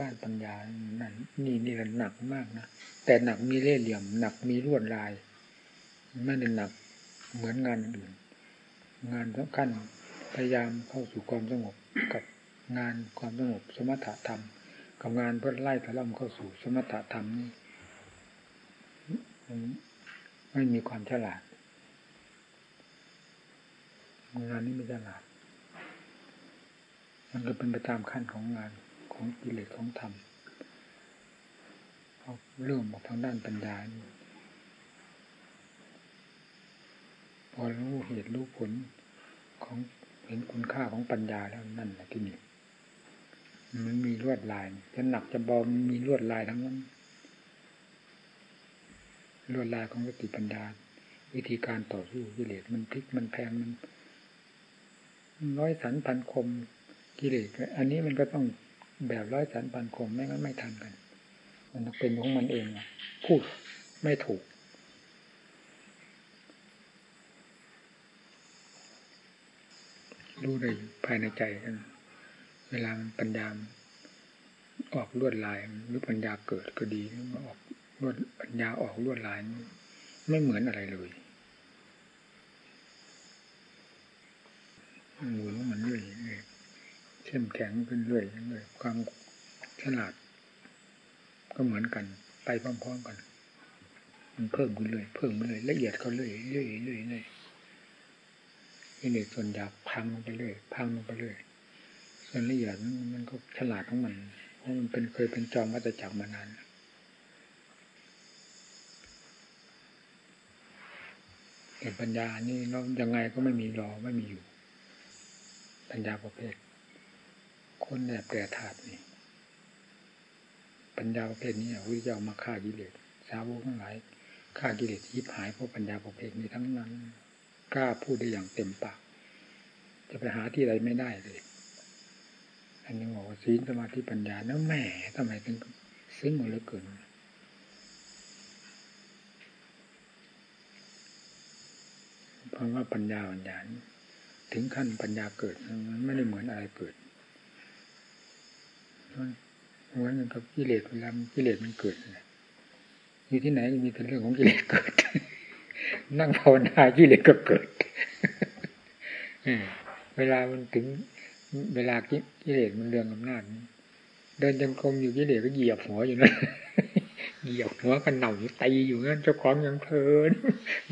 บ้านปัญญานั่นนี่นี่หนักมากนะแต่หนักมีเล่ห์เหลี่ยม หนักมีลวดลายไม่ได้หนักเหมือนงานอื่น งานสำคัญพยายามเข้าสู่ความสงบกับงานความสงบสมถะธรรม กับงานเพื่อไล่ถล่มเข้าสู่สมถะธรรมนี่ไม่มีความฉลาด งานนี้ไม่ฉลาด มันก็เป็นไปตามขั้นของงาน ของกิเลสของธรรมเรื่องของทางด้านปัญญาพอรู้เหตุรู้ผลของเห็นคุณค่าของปัญญาแล้วนั่นแหละที่นี่มันมีลวดลายจะหนักจะเบามีลวดลายทั้งนั้นลวดลายของสติปัญญาวิธีการต่อสู้กิเลสมันพลิกมันแพงมันร้อยสันพันคมกิเลสอันนี้มันก็ต้อง แบบร้อยสันพันคมไม่งั้นไม่ทันกัน มันเป็นของมันเองพูดไม่ถูก รู้ได้ภายในใจกัน เวลามันปัญญาออกลวดลายหรือปัญญาเกิดก็ดีหรือมาออกลวดปัญญาออกลวดลายไม่เหมือนอะไรเลยหมุนมันเรื่อย เข้มแข็งขึ้นเรื่อยเรื่อยความฉลาด ก็เหมือนกัน ไปพร้อมๆกัน มันเพิ่มขึ้นเรื่อยเพิ่มเรื่อยละเอียดเขาเรื่อยเรื่อยเรื่อยเรื่อยกิเลสส่วนหยาบพังลงไปเรื่อยพังลงไปเรื่อยส่วนละเอียดมันก็ฉลาดของมัน เพราะมันเป็นเคยเป็นจอมวัตจักรมานานแต่ปัญญานี่เรายังไงก็ไม่มีรอไม่มีอยู่ ปัญญาประเภท คนแอบแก่ถาดนี่ปัญญาประเภทนี้วิจามาฆ่ากิเลสสาวกทั้งหลายฆ่ากิเลสยิบหายเพราะปัญญาประเภทนี้ทั้งนั้น กล้าพูดได้อย่างเต็มปาก จะไปหาที่ใดไม่ได้เลย อันนี้บอกว่าศีลสมาธิปัญญาแล้วแม่ทำไมถึงซึ้งหมดเลยเกินเพราะว่าปัญญาปัญญาถึงขั้นปัญญาเกิดมันไม่ได้เหมือนอะไรเกิด เหมือนกับกิเลสเวลากิเลสมันเกิดอยู่ที่ไหนมีแต่เรื่องของกิเลสเกิด นั่งภาวนากิเลสก็เกิดเวลามันถึง เวลากิเลสมันเรื่องอำนาจเดินจงกรมอยู่กิเลสก็เหยียบหัวอยู่นั่นเหยียบหัวกันหน่าตีอยู่นั่นเจ้าของยังเพลิน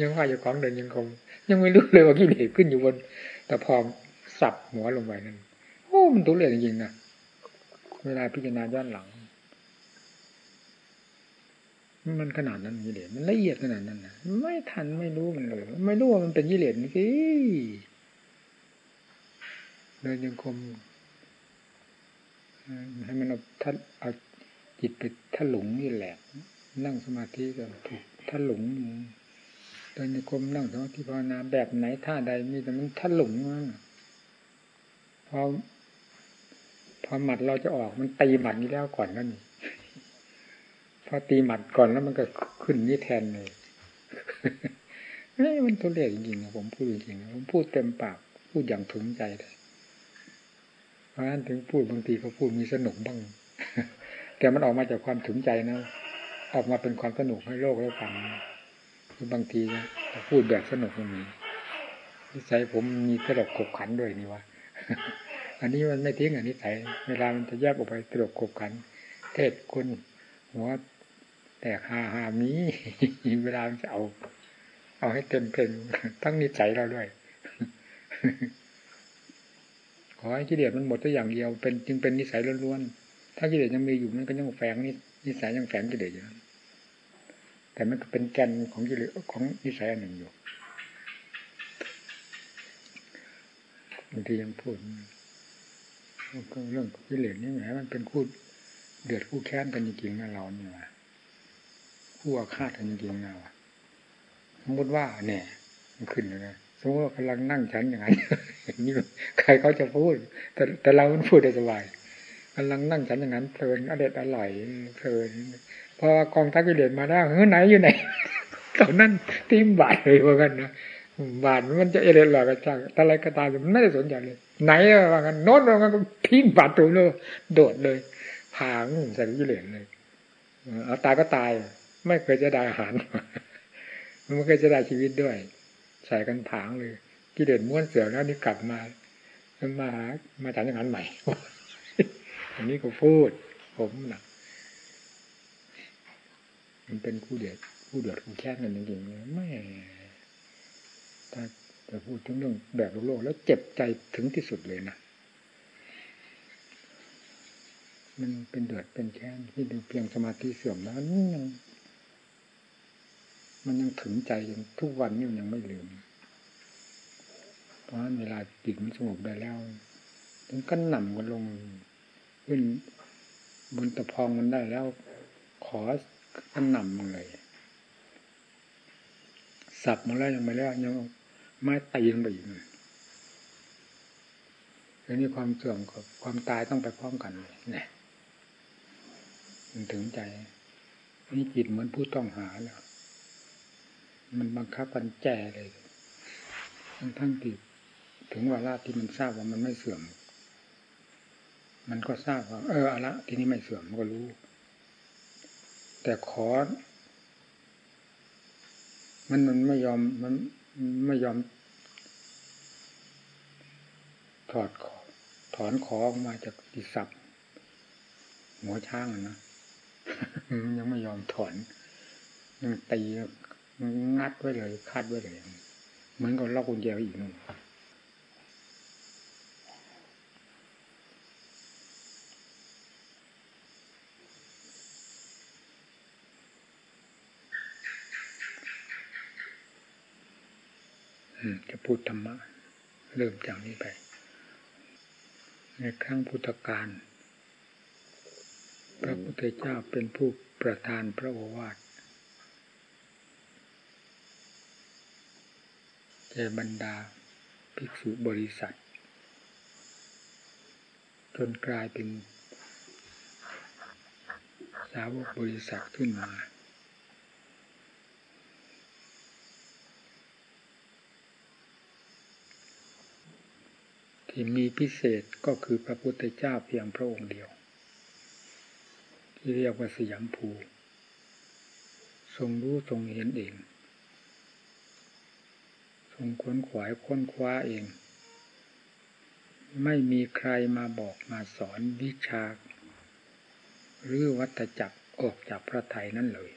ยังว่าเจ้าของเดินยังคงยังไม่รู้เลยว่ากิเลสขึ้นอยู่บน แต่พอสับหัวลงไปนั่นโอ้มันตัวเลือจริงๆนะ เวลาพิจารณาย้อนหลัง มันขนาดนั้นกิเลสมันละเอียดขนาดนั้นนะไม่ทันไม่รู้มันเลย ไม่รู้ว่ามันเป็นกิเลสนี่สิเดินยังคมให้มันเอาทัดเอาจิตไปถลุงนี่แหละ นั่งสมาธิก็ถูกถลุงเดินยังคมนั่งสมาธิภาวนาแบบไหนท่าใดมีแต่มันถลุงมาพอ พอหมัดเราจะออกมันตีหมัดนี้แล้วก่อนนั่นพอตีหมัดก่อนแล้วมันก็ขึ้นนี่แทนเลยนี่มันตัวเลขจริงๆนะผมพูดจริงๆผมพูดเต็มปาก พูดอย่างถึงใจเลยเพราะฉะนั้นถึงพูดบางทีเขาพูดมีสนุกบ้าง แต่มันออกมาจากความถึงใจนะออกมาเป็นความสนุกให้โลกได้ฟังคือบางทีนะพูดแบบสนุกมันมีนิสัยผมมีตลกขบขันด้วยนี่วะ อันนี้มันไม่ทิ้งอันนี้ใส่เวลามันจะแยกออกไปตลกขบขัน เทศคนหัวแต่หาหามีเวลาจะเอา เอาให้เต็มเพลงทั้งนิสัยเราด้วย ขอให้กิเลสมันหมดตัวอย่างเดียวเป็นจึงเป็นนิสัยล้วนๆถ้ากิเลสยังมีอยู่มันก็ยังแฝงนิสัยยังแฝงกิเลสอยู่แต่มันก็เป็นแกนของกิเลสของนิสัยอันหนึ่งอยู่บางทียังพูด เรื่องกิเลสนี่แหมมันเป็นคู่เดือดคู่แค้นกันจริงๆนะเราเนี่ยผู้อาฆาตกันจริงๆนะสมมติว่าเนี่ยมันขึ้นเลยนะสมมติว่ากำลังนั่งฉันอย่างนั้นนี่ใครเขาจะพูด แต่แต่เรามันพูดได้สบายกำลังนั่งฉันอย่างนั้นเพลินอเด็ดอร่อยเพลินพอกองทัพกิเลสมาได้เฮ้ยไหนอยู่ไหนตอนนั้นทีมบาดเลยว่ากันนะบาดมันจะเอเดนหลอกกันจังอะไรก็ตามมันไม่ได้สนใจเลย ไหนว่ากันโน้ตว่ากันก็พิมบาดตัวเลยโดดเลยพพางใส่กิเลสเลยเอาตายก็ตาย ไม่เคยจะได้อาหารไม่เคยจะได้ชีวิตด้วย ใส่กันผางเลยกิเลสม้วนเสือแล้วนี่กลับมามาหามาจากงานใหม่อันนี้ก็พูด ผมนะมันเป็นคู่เดือดคู่เดือดคู่แค้นกันจริงๆไม่ถ้า จะพูดถึงเรื่องแบบโลกแล้วเจ็บใจถึงที่สุดเลยนะมันเป็นเดือดเป็นแค้นที่ดูเพียงสมาธิเสื่อมแล้วนี่ยังมันยังถึงใจยังทุกวันนี่ยังไม่ลืม เพราะเวลาจิตมันสงบได้แล้วถึงกันหน่ำกันลงขึ้นบนตะพองมันได้แล้ว ขอกันหน่ำเลย สับมาแล้วยังไม่แล้วยัง ไม้ตีลงไปอีกอันนี้ความเสื่อมกับความตายต้องไปพร้อมกันเลยนี่มันถึงใจนี่จิตเหมือนผู้ต้องหาแล้ว มันบังคับกันแจเลยทั้งทั้งที่ถึงวาระที่มันทราบว่ามันไม่เสื่อม มันก็ทราบว่า เอออะละทีนี้ไม่เสื่อมมันก็รู้ แต่ขอมันมันไม่ยอมมันไม่ยอม ถอดขอถอนขอออกมาจากติสับหัวช่างนะยังไม่ยอมถอนยังตีงัดไว้เลยคาดไว้เลยเหมือนกับล็อกกุญแจอีกนู่นจะพูดธรรมะ เริ่มจากนี้ไป ในครั้งพุทธกาลพระพุทธเจ้าเป็นผู้ประทานพระโอวาทแก่บรรดาภิกษุบริษัท จนกลายเป็นสาวกบริษัทขึ้นมา ที่มีพิเศษก็คือพระพุทธเจ้าเพียงพระองค์เดียว ที่เรียกว่าสยามภู ทรงรู้ทรงเห็นเอง ทรงค้นขวายค้นคว้าเอง ไม่มีใครมาบอกมาสอนวิชา หรือวัตจักรออกจากพระไทยนั่นเลย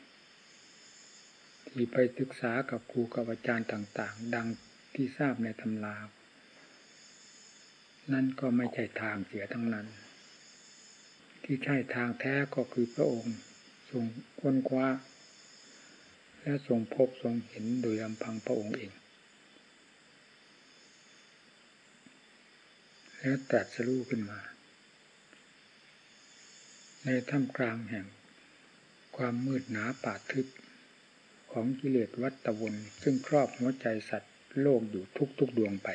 ที่ไปศึกษากับครูกับอาจารย์ต่าง ๆ ดังที่ทราบในตำรา นั่นก็ไม่ใช่ทางเสียทั้งนั้น ที่ใช่ทางแท้ก็คือพระองค์ทรงค้นคว้า และทรงพบทรงเห็นโดยลำพังพระองค์เอง แล้วตรัสรู้ขึ้นมา ในท่ามกลางแห่ง ความมืดหนาป่าทึบของกิเลสวัตวนซึ่งครอบหัวใจสัตว์โลกอยู่ทุกๆดวงไป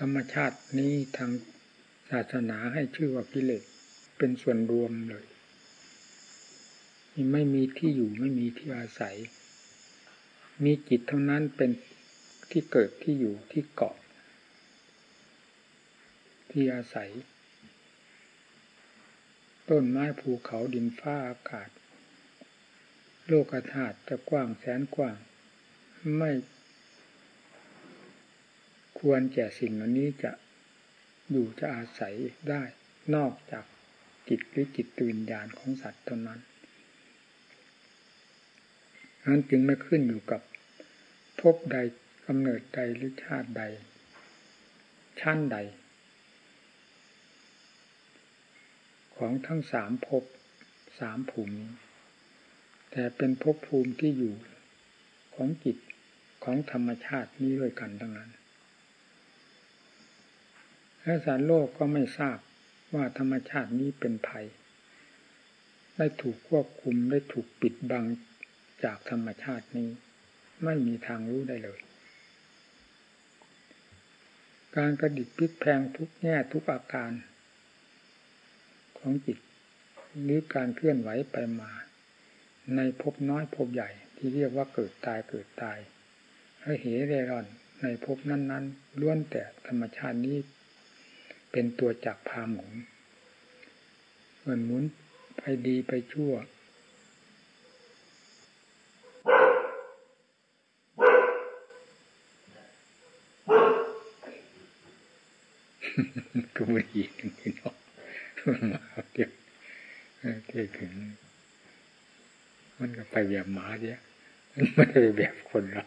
ธรรมชาตินี้ทางศาสนาให้ชื่อว่ากิเลสเป็นส่วนรวมเลยไม่มีที่อยู่ไม่มีที่อาศัย มีจิตเท่านั้นเป็นที่เกิดที่อยู่ที่เกาะ ที่อาศัย ต้นไม้ภูเขาดินฟ้าอากาศ โลกธาตุจะกว้างแสนกว้าง ไม่ ควรแก่สิ่งเหล่านี้จะอยู่จะอาศัยได้นอกจากจิตหรือจิตตื่นญาณของสัตว์เท่านั้นนั้นจึงไม่ขึ้นอยู่กับภพใดกำเนิดใดหรือชาติใดชั้นใด ของทั้งสามภพสามภูมิ แต่เป็นภพภูมิที่อยู่ของจิตของธรรมชาตินี้ด้วยกันทั้งนั้น และสารโลกก็ไม่ทราบว่าธรรมชาตินี้เป็นภัย ได้ถูกควบคุมได้ถูกปิดบังจากธรรมชาตินี้ ไม่มีทางรู้ได้เลย การกระดิกพลิกแพงทุกแง่ทุกอาการ ของจิตหรือการเคลื่อนไหวไปมา ในภพน้อยภพใหญ่ที่เรียกว่าเกิดตายเกิดตายให้เหเร่ร่อนในภพนั้น ๆล้วนแต่ธรรมชาตินี้ เป็นตัวจักพาหมุนเหมือนหมุนไปดีไปชั่ว ก็ไม่ดีนี่เนาะมาเดียวเท่ถึงมันก็ไปแบบหมาเดียวมันไม่ได้แบบคนเรา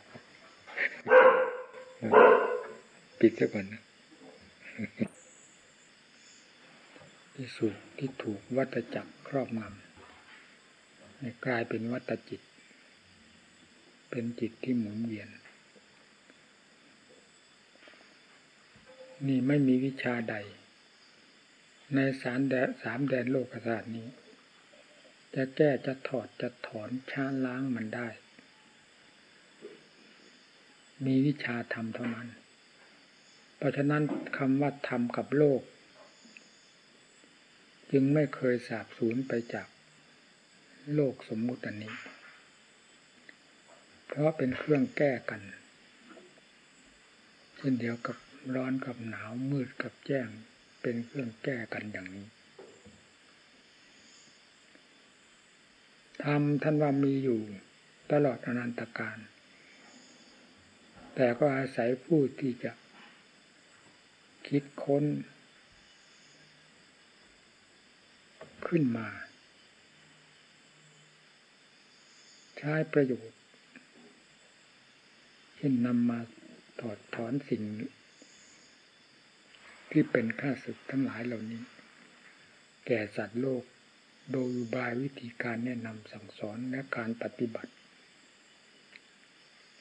ปิดซะก่อนนะ ที่สุดที่ถูกวัตจักรครอบงำกลายเป็นวัตจิต เป็นจิตที่หมุนเวียน นี่ไม่มีวิชาใด ในสารแดสามแดนโลกศาสตร์นี้ จะแก้จะถอดจะถอนช้าล้างมันได้ มีวิชาธรรมเท่านั้น เพราะฉะนั้นคำว่าธรรมกับโลก จึงไม่เคยสาบสูญไปจากโลกสมมุติอันนี้ เพราะเป็นเครื่องแก้กัน เช่นเดียวกับร้อนกับหนาวมืดกับแจ้งเป็นเครื่องแก้กันอย่างนี้ธรรมท่านว่ามีอยู่ตลอดอนันตการ แต่ก็อาศัยผู้ที่จะคิดค้น ขึ้นมา ใช้ประโยชน์ เช่นนำมาถอดถอนสิ่ง ที่เป็นข้าศึกทั้งหลายเหล่านี้ แก่สัตว์โลกโดยบายวิธีการแนะนำสั่งสอนและการปฏิบัติ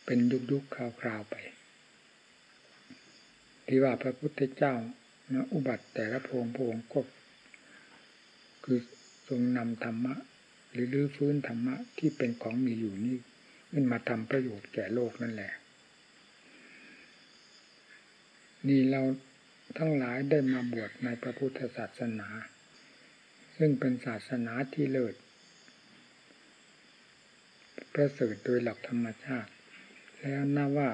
เป็นยุคยุคคราวๆไป ที่ว่าพระพุทธเจ้านะอุบัติแต่ละพงพงก็ คือทรงนำธรรมะ หรือลื้อฟื้นธรรมะที่เป็นของมีอยู่นี่ขึ้นมาทำประโยชน์แก่โลกนั่นแหละ นี่เราทั้งหลายได้มาบวชในพระพุทธศาสนา ซึ่งเป็นศาสนาที่เลิศประเสริฐโดยหลักธรรมชาติ แล้วน่าว่า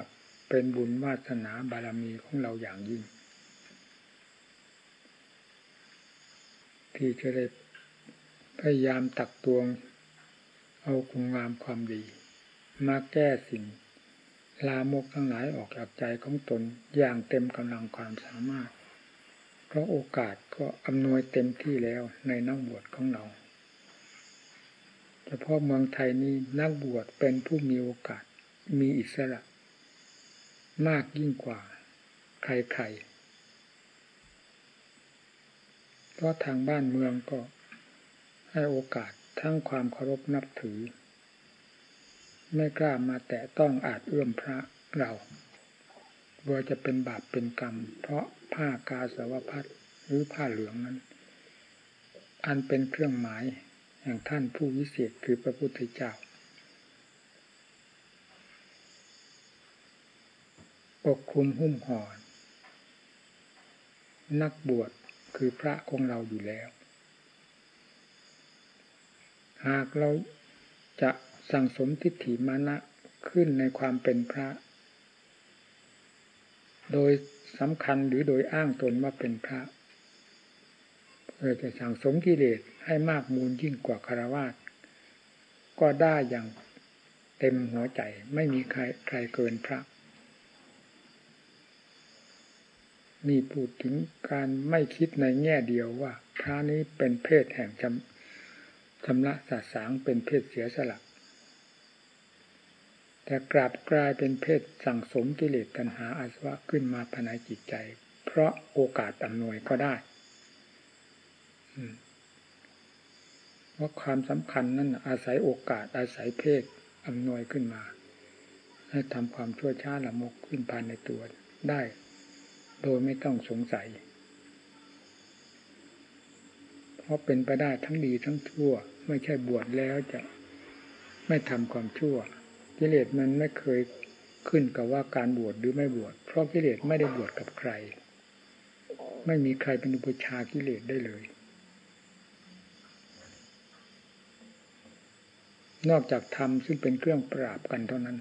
เป็นบุญวาสนาบารมีของเราอย่างยิ่ง ที่จะได้ พยายามตักตวง เอาคุณงามความดี มาแก้สิ่ง ลามกทั้งหลายออกจากใจของตนอย่างเต็มกำลังความสามารถ เพราะโอกาสก็อำนวยเต็มที่แล้วในนักบวชของเราเฉพาะเมืองไทยนี้นักบวชเป็นผู้มีโอกาสมีอิสระ มากยิ่งกว่า ใครๆเพราะทางบ้านเมืองก็ ให้โอกาสทั้งความเคารพนับถือ ไม่กล้ามาแตะต้องอาจเอื้อมพระเราว่าจะเป็นบาปเป็นกรรม เพราะผ้ากาสาวพัดหรือผ้าเหลืองนั้น อันเป็นเครื่องหมายแห่งท่านผู้วิเศษคือพระพุทธเจ้าปกคลุมหุ้มห่อนักบวชคือพระของเราอยู่แล้ว หากเราจะสั่งสมทิฏฐิมานะขึ้นในความเป็นพระ โดยสำคัญหรือโดยอ้างตนว่าเป็นพระเพื่อจะสั่งสมกิเลสให้มากมูลยิ่งกว่าคารวะก็ได้อย่างเต็มหัวใจไม่มีใครใครเกินพระ มีพูดถึงการไม่คิดในแง่เดียวว่า พระนี้เป็นเพศแห่ง ชำระสาสางเป็นเพศเสียสละแต่กลับกลายเป็นเพศสั่งสมกิเลสตัณหาอาสวะขึ้นมาภายในจิตใจ เพราะโอกาสอำนวยก็ได้เพราะความสำคัญนั้นอาศัยโอกาสอาศัยเพศอำนวยขึ้นมาให้ทำความชั่วช้าละมกขึ้นภายในตัวได้ โดยไม่ต้องสงสัย เพราะเป็นไปได้ทั้งดีทั้งชั่ว ไม่ใช่บวชแล้วจะไม่ทำความชั่ว กิเลสมันไม่เคยขึ้นกับว่าการบวชหรือไม่บวชเพราะกิเลสไม่ได้บวชกับใคร ไม่มีใครเป็นอุปชากิเลสได้เลย นอกจากธรรมซึ่งเป็นเครื่องปราบกันเท่านั้น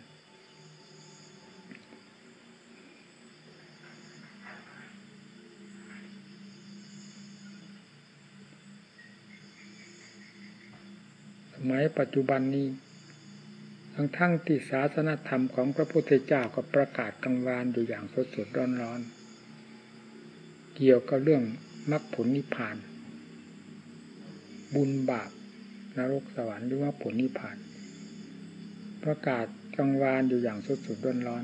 มัยปัจจุบันนี้ ทั้งทั้งที่ศาสนธรรมของพระพุทธเจ้าก็ประกาศกลางวานอยู่อย่างสดสดร้อนร้อน เกี่ยวกับเรื่องมรรคผลนิพพาน บุญบาปนรกสวรรค์หรือว่าผลนิพพาน ประกาศกลางวานอยู่อย่างสดสดร้อนร้อน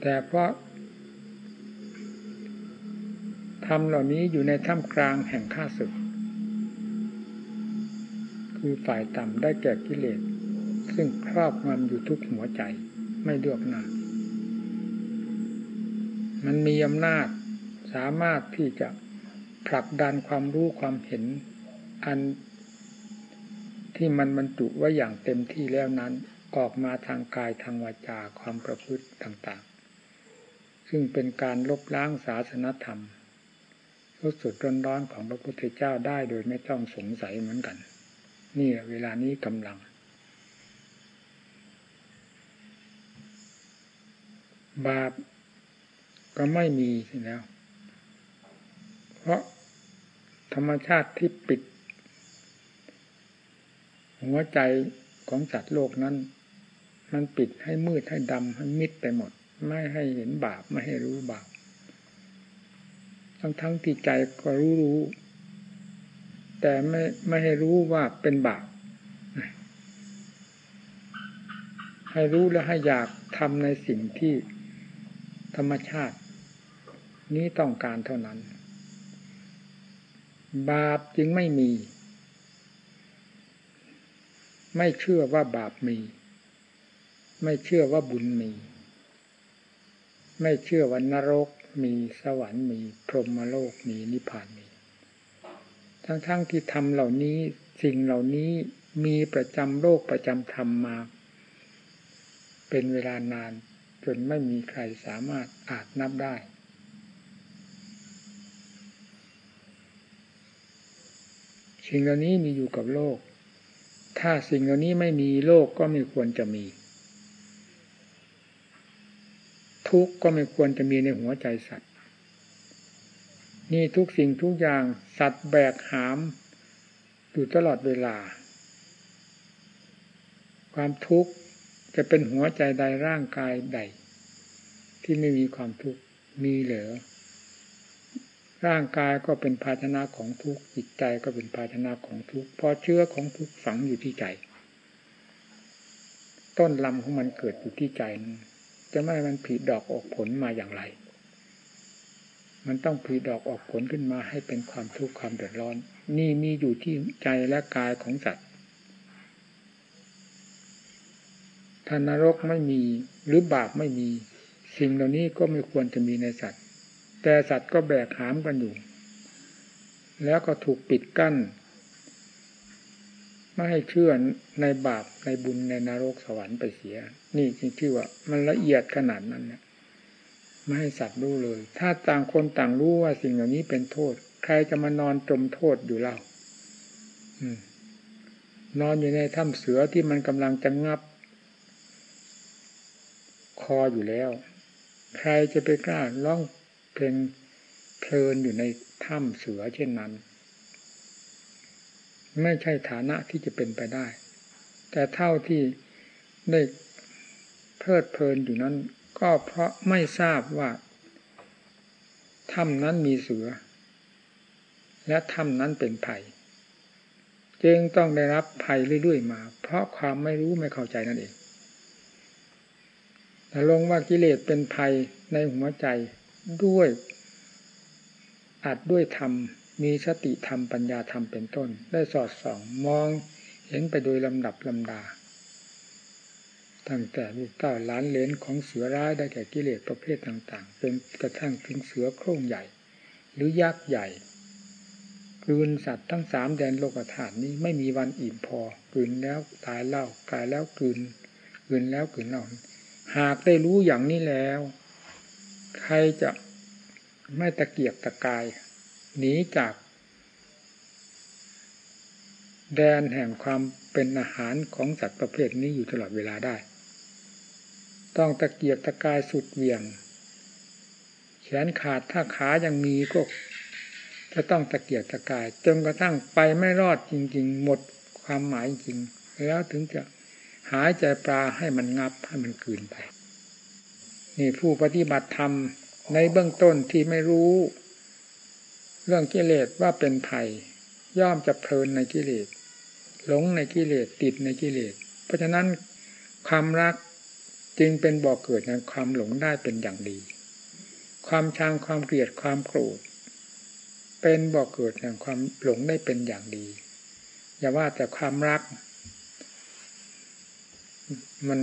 แต่เพราะธรรมเหล่านี้อยู่ในท่ามกลางแห่งข้าศึก คือฝ่ายต่ำได้แก่กิเลส ซึ่งครอบงำอยู่ทุกหัวใจไม่เลือกหน้า มันมีอำนาจสามารถที่จะผลักดันความรู้ความเห็น อันที่มันบรรจุไว้อย่างเต็มที่แล้วนั้น ออกมาทางกายทางวาจาความประพฤติต่างๆ ซึ่งเป็นการลบล้างศาสนธรรมรสดร้อนๆของพระพุทธเจ้าได้โดยไม่ต้องสงสัยเหมือนกัน นี่เวลานี้กำลัง บาปก็ไม่มีสิแล้ว เพราะธรรมชาติที่ปิด หัวใจของสัตว์โลกนั้น มันปิดให้มืดให้ดำให้มิดไปหมด ไม่ให้เห็นบาป ไม่ให้รู้บาป ทั้งทั้งที่ใจก็รู้รู้ แต่ไม่ไม่ให้รู้ว่าเป็นบาปให้รู้และให้อยากทำในสิ่งที่ธรรมชาติ นี้ต้องการเท่านั้น บาปจึงไม่มี ไม่เชื่อว่าบาปมี ไม่เชื่อว่าบุญมี ไม่เชื่อว่านรกมีสวรรค์มี พรหมโลกมีนิพพานมี ทั้งๆทที่ทำเหล่านี้สิ่งเหล่านี้มีประจำโลกประจำธรรมมา เป็นเวลานาน จนไม่มีใครสามารถอาจนับได้ สิ่งเหล่านี้มีอยู่กับโลก ถ้าสิ่งเหล่านี้ไม่มีโลกก็ไม่ควรจะมี ทุกข์ก็ไม่ควรจะมีในหัวใจสัตว์ นี่ทุกสิ่งทุกอย่างสัตว์แบกหามอยู่ตลอดเวลา ความทุกข์จะเป็นหัวใจใดร่างกายใด ที่ไม่มีความทุกข์มีเหลือ ร่างกายก็เป็นภาชนะของทุกข์จิตใจก็เป็นภาชนะของทุกข์เพราะเชื้อของทุกข์ฝังอยู่ที่ใจ ต้นลำของมันเกิดอยู่ที่ใจจะไม่มันผีดอกออกผลมาอย่างไร มันต้องผีดอกออกผลขึ้นมาให้เป็นความทุกข์ความเดือดร้อน นี่มีอยู่ที่ใจและกายของสัตว์ถ้านรกไม่มีหรือบาปไม่มี สิ่งเหล่านี้ก็ไม่ควรจะมีในสัตว์ แต่สัตว์ก็แบกหามกันอยู่ แล้วก็ถูกปิดกั้น ไม่ให้เชื่อในบาปในบุญในนรกสวรรค์ไปเสีย นี่จริงที่ว่า มันละเอียดขนาดนั้นเนี่ย ไม่ให้สัตว์รู้เลย ถ้าต่างคนต่างรู้ว่าสิ่งเหล่านี้เป็นโทษ ใครจะมานอนจมโทษอยู่เล่านอนอยู่ในถ้ำเสือที่มันกำลังจะงับ คออยู่แล้ว ใครจะไปกล้าร้องเพลงเพลินอยู่ในถ้ำเสือเช่นนั้น ไม่ใช่ฐานะที่จะเป็นไปได้ แต่เท่าที่ได้เพลิดเพลินอยู่นั้น ก็เพราะไม่ทราบว่าถ้ำนั้นมีเสือ และถ้ำนั้นเป็นภัย จึงต้องได้รับภัยเรื่อยๆมา เพราะความไม่รู้ไม่เข้าใจนั่นเองแต่ลงว่ากิเลสเป็นภัยในหัวใจด้วยอาจด้วยธรรมมีสติธรรมปัญญาธรรมเป็นต้น ได้สอดส่อง มองเห็นไปโดยลำดับลำดา ตั้งแต่ลูกเต้าล้านเลนของเสือร้ายได้แก่กิเลสประเภทต่างๆเป็นกระทั่งถึงเสือโคร่งใหญ่ หรือยักษ์ใหญ่กลืนสัตว์ทั้งสามแดนโลกธาตุนี้ไม่มีวันอิ่มพอกลืนแล้วตายเล่ากายแล้วกลืนกลืนแล้วกลืนเล่าหากได้รู้อย่างนี้แล้ว ใครจะไม่ตะเกียกตะกายหนีจาก แดนแห่งความเป็นอาหารของสัตว์ประเภทนี้อยู่ตลอดเวลาได้ ต้องตะเกียกตะกายสุดเหวี่ยง แขนขาดถ้าขายังมีก็จะต้องตะเกียกตะกายจนกระทั่งไปไม่รอดจริง ๆ หมดความหมายจริง แล้วถึงจะหายใจปลาให้มันงับให้มันคืนไป นี่ผู้ปฏิบัติธรรมในเบื้องต้นที่ไม่รู้ เรื่องกิเลสว่าเป็นภัย ย่อมจะเพลินในกิเลสหลงในกิเลสติดในกิเลส เพราะฉะนั้นความรัก จึงเป็นบ่อกเกิดในความหลงได้เป็นอย่างดี ความชังความเกลียดความโกรธ เป็นบ่อกเกิดแห่งความหลงได้เป็นอย่างดี อย่าว่าแต่ความรัก มัน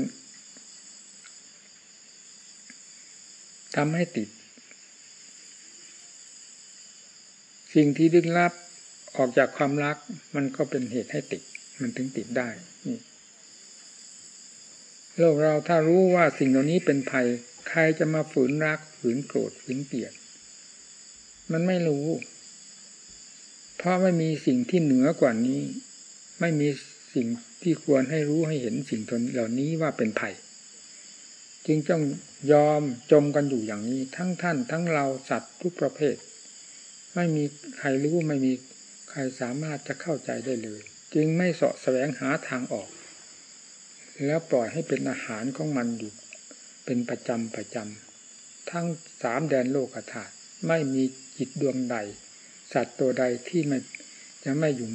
ทำให้ติด สิ่งที่ดึงลับออกจากความรัก มันก็เป็นเหตุให้ติด มันถึงติดได้นี่ โลกเราถ้ารู้ว่าสิ่งเหล่านี้เป็นภัย ใครจะมาฝืนรักฝืนโกรธฝืนเกลียด มันไม่รู้ เพราะไม่มีสิ่งที่เหนือกว่านี้ ไม่มีสิ่งที่ควรให้รู้ให้เห็นสิ่งเหล่านี้ว่าเป็นภัย จึงต้องยอมจมกันอยู่อย่างนี้ ทั้งท่าน ทั้งเราสัตว์ทุกประเภท ไม่มีใครรู้ไม่มีใครสามารถจะเข้าใจได้เลย จึงไม่เสาะแสวงหาทางออก แล้วปล่อยให้เป็นอาหารของมันอยู่ เป็นประจำประจำทั้งสามแดนโลกธาตุไม่มีจิตดวงใด สัตว์ตัวใดที่ไม่จะไม่อยู่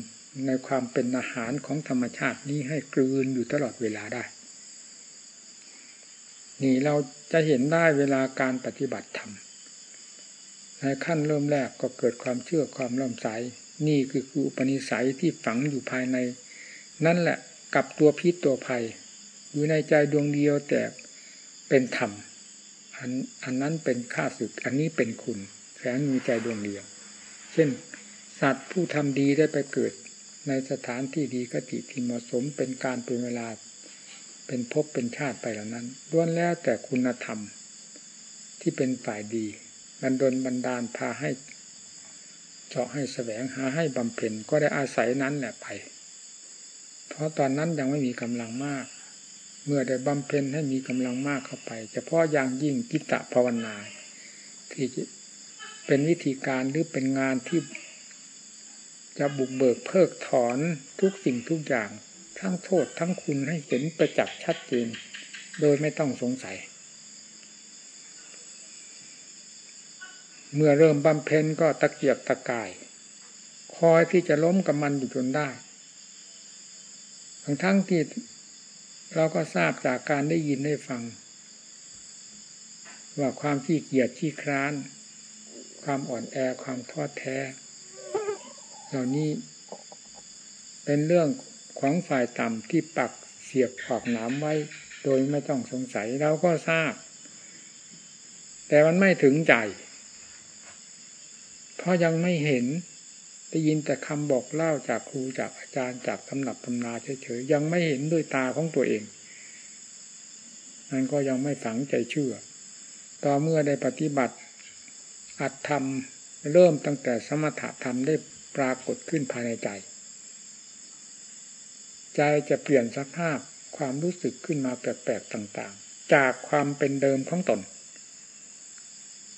ในความเป็นอาหารของธรรมชาตินี้ให้กลืนอยู่ตลอดเวลาได้ นี่เราจะเห็นได้เวลาการปฏิบัติธรรมในขั้นเริ่มแรกก็เกิดความเชื่อความริ่มใส นี่คือคืออุปนิสัยที่ฝังอยู่ภายใน นั่นแหละกับตัวพิษตัวภัย อยู่ในใจดวงเดียวแต่เป็นธรรมอันอันนั้นเป็นค่าศึก อันนี้เป็นคุณแฝงมีใจดวงเดียว เช่น สัตว์ผู้ทำดีได้ไปเกิด ในสถานที่ดีกติที่เหมาะสมเป็นการเป็นเวลา เป็นภพเป็นชาติไปเหล่านั้นล้วนแล้วแต่คุณธรรม ที่เป็นฝ่ายดีบันดลบันดาลพาให้เจาะให้แสวงหาให้บำเพ็ญก็ได้อาศัยนั้นแหละไป เพราะตอนนั้นยังไม่มีกำลังมาก เมื่อได้บำเพ็ญให้มีกำลังมากเข้าไป เฉพาะอย่างยิ่งกิตตภาวนา ที่เป็นวิธีการหรือเป็นงานที่จะบุกเบิกเพิกถอนทุกสิ่งทุกอย่าง ทั้งโทษทั้งคุณให้เห็นประจักษ์ชัดเจน โดยไม่ต้องสงสัย เมื่อเริ่มบำเพ็ญก็ตะเกียบตะกาย คอยที่จะล้มกับมันอยู่จนได้ ทั้งทั้งที่ เราก็ทราบจากการได้ยินได้ฟัง ว่าความขี้เกียจขี้คร้าน ความอ่อนแอความท้อแท้ เหล่านี้ เป็นเรื่องของฝ่ายต่ำที่ปักเสียบขอบหนามไว้ โดยไม่ต้องสงสัยเราก็ทราบ แต่มันไม่ถึงใจ เพราะยังไม่เห็น ได้ยินแต่คำบอกเล่าจากครูจากอาจารย์จากตำหนับตำนาเฉยๆยังไม่เห็นด้วยตาของตัวเองนั่นก็ยังไม่ฝังใจเชื่อ ต่อเมื่อได้ปฏิบัติอัดทำเริ่มตั้งแต่สมถะธรรมได้ปรากฏขึ้นภายในใจ ใจจะเปลี่ยนสภาพความรู้สึกขึ้นมาแปลกๆต่างๆ จากความเป็นเดิมของตน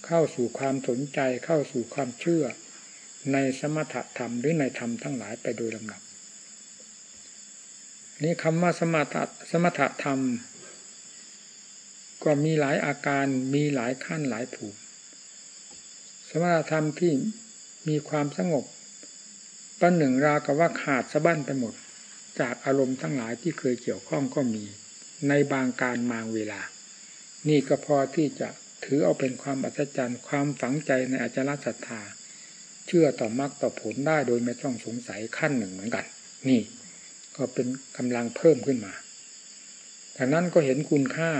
เข้าสู่ความสนใจเข้าสู่ความเชื่อ ในสมถะธรรมหรือในธรรมทั้งหลายไปโดยลำดับ นี่คำว่าสมถะสมถะธรรม ก็มีหลายอาการมีหลายขั้นหลายผูกสมถะธรรมที่มีความสงบประหนึ่งรากับว่าขาดสะบั้นไปหมด จากอารมณ์ทั้งหลายที่เคยเกี่ยวข้องก็มีในบางการบางเวลา นี่ก็พอที่จะถือเอาเป็นความอัศจรรย์ความฝังใจในอจารศรัทธา เชื่อต่อมรรคต่อผลได้โดยไม่ต้องสงสัยขั้นหนึ่งเหมือนกัน นี่ ก็เป็นกำลังเพิ่มขึ้นมาจากนั้นก็เห็นคุณค่า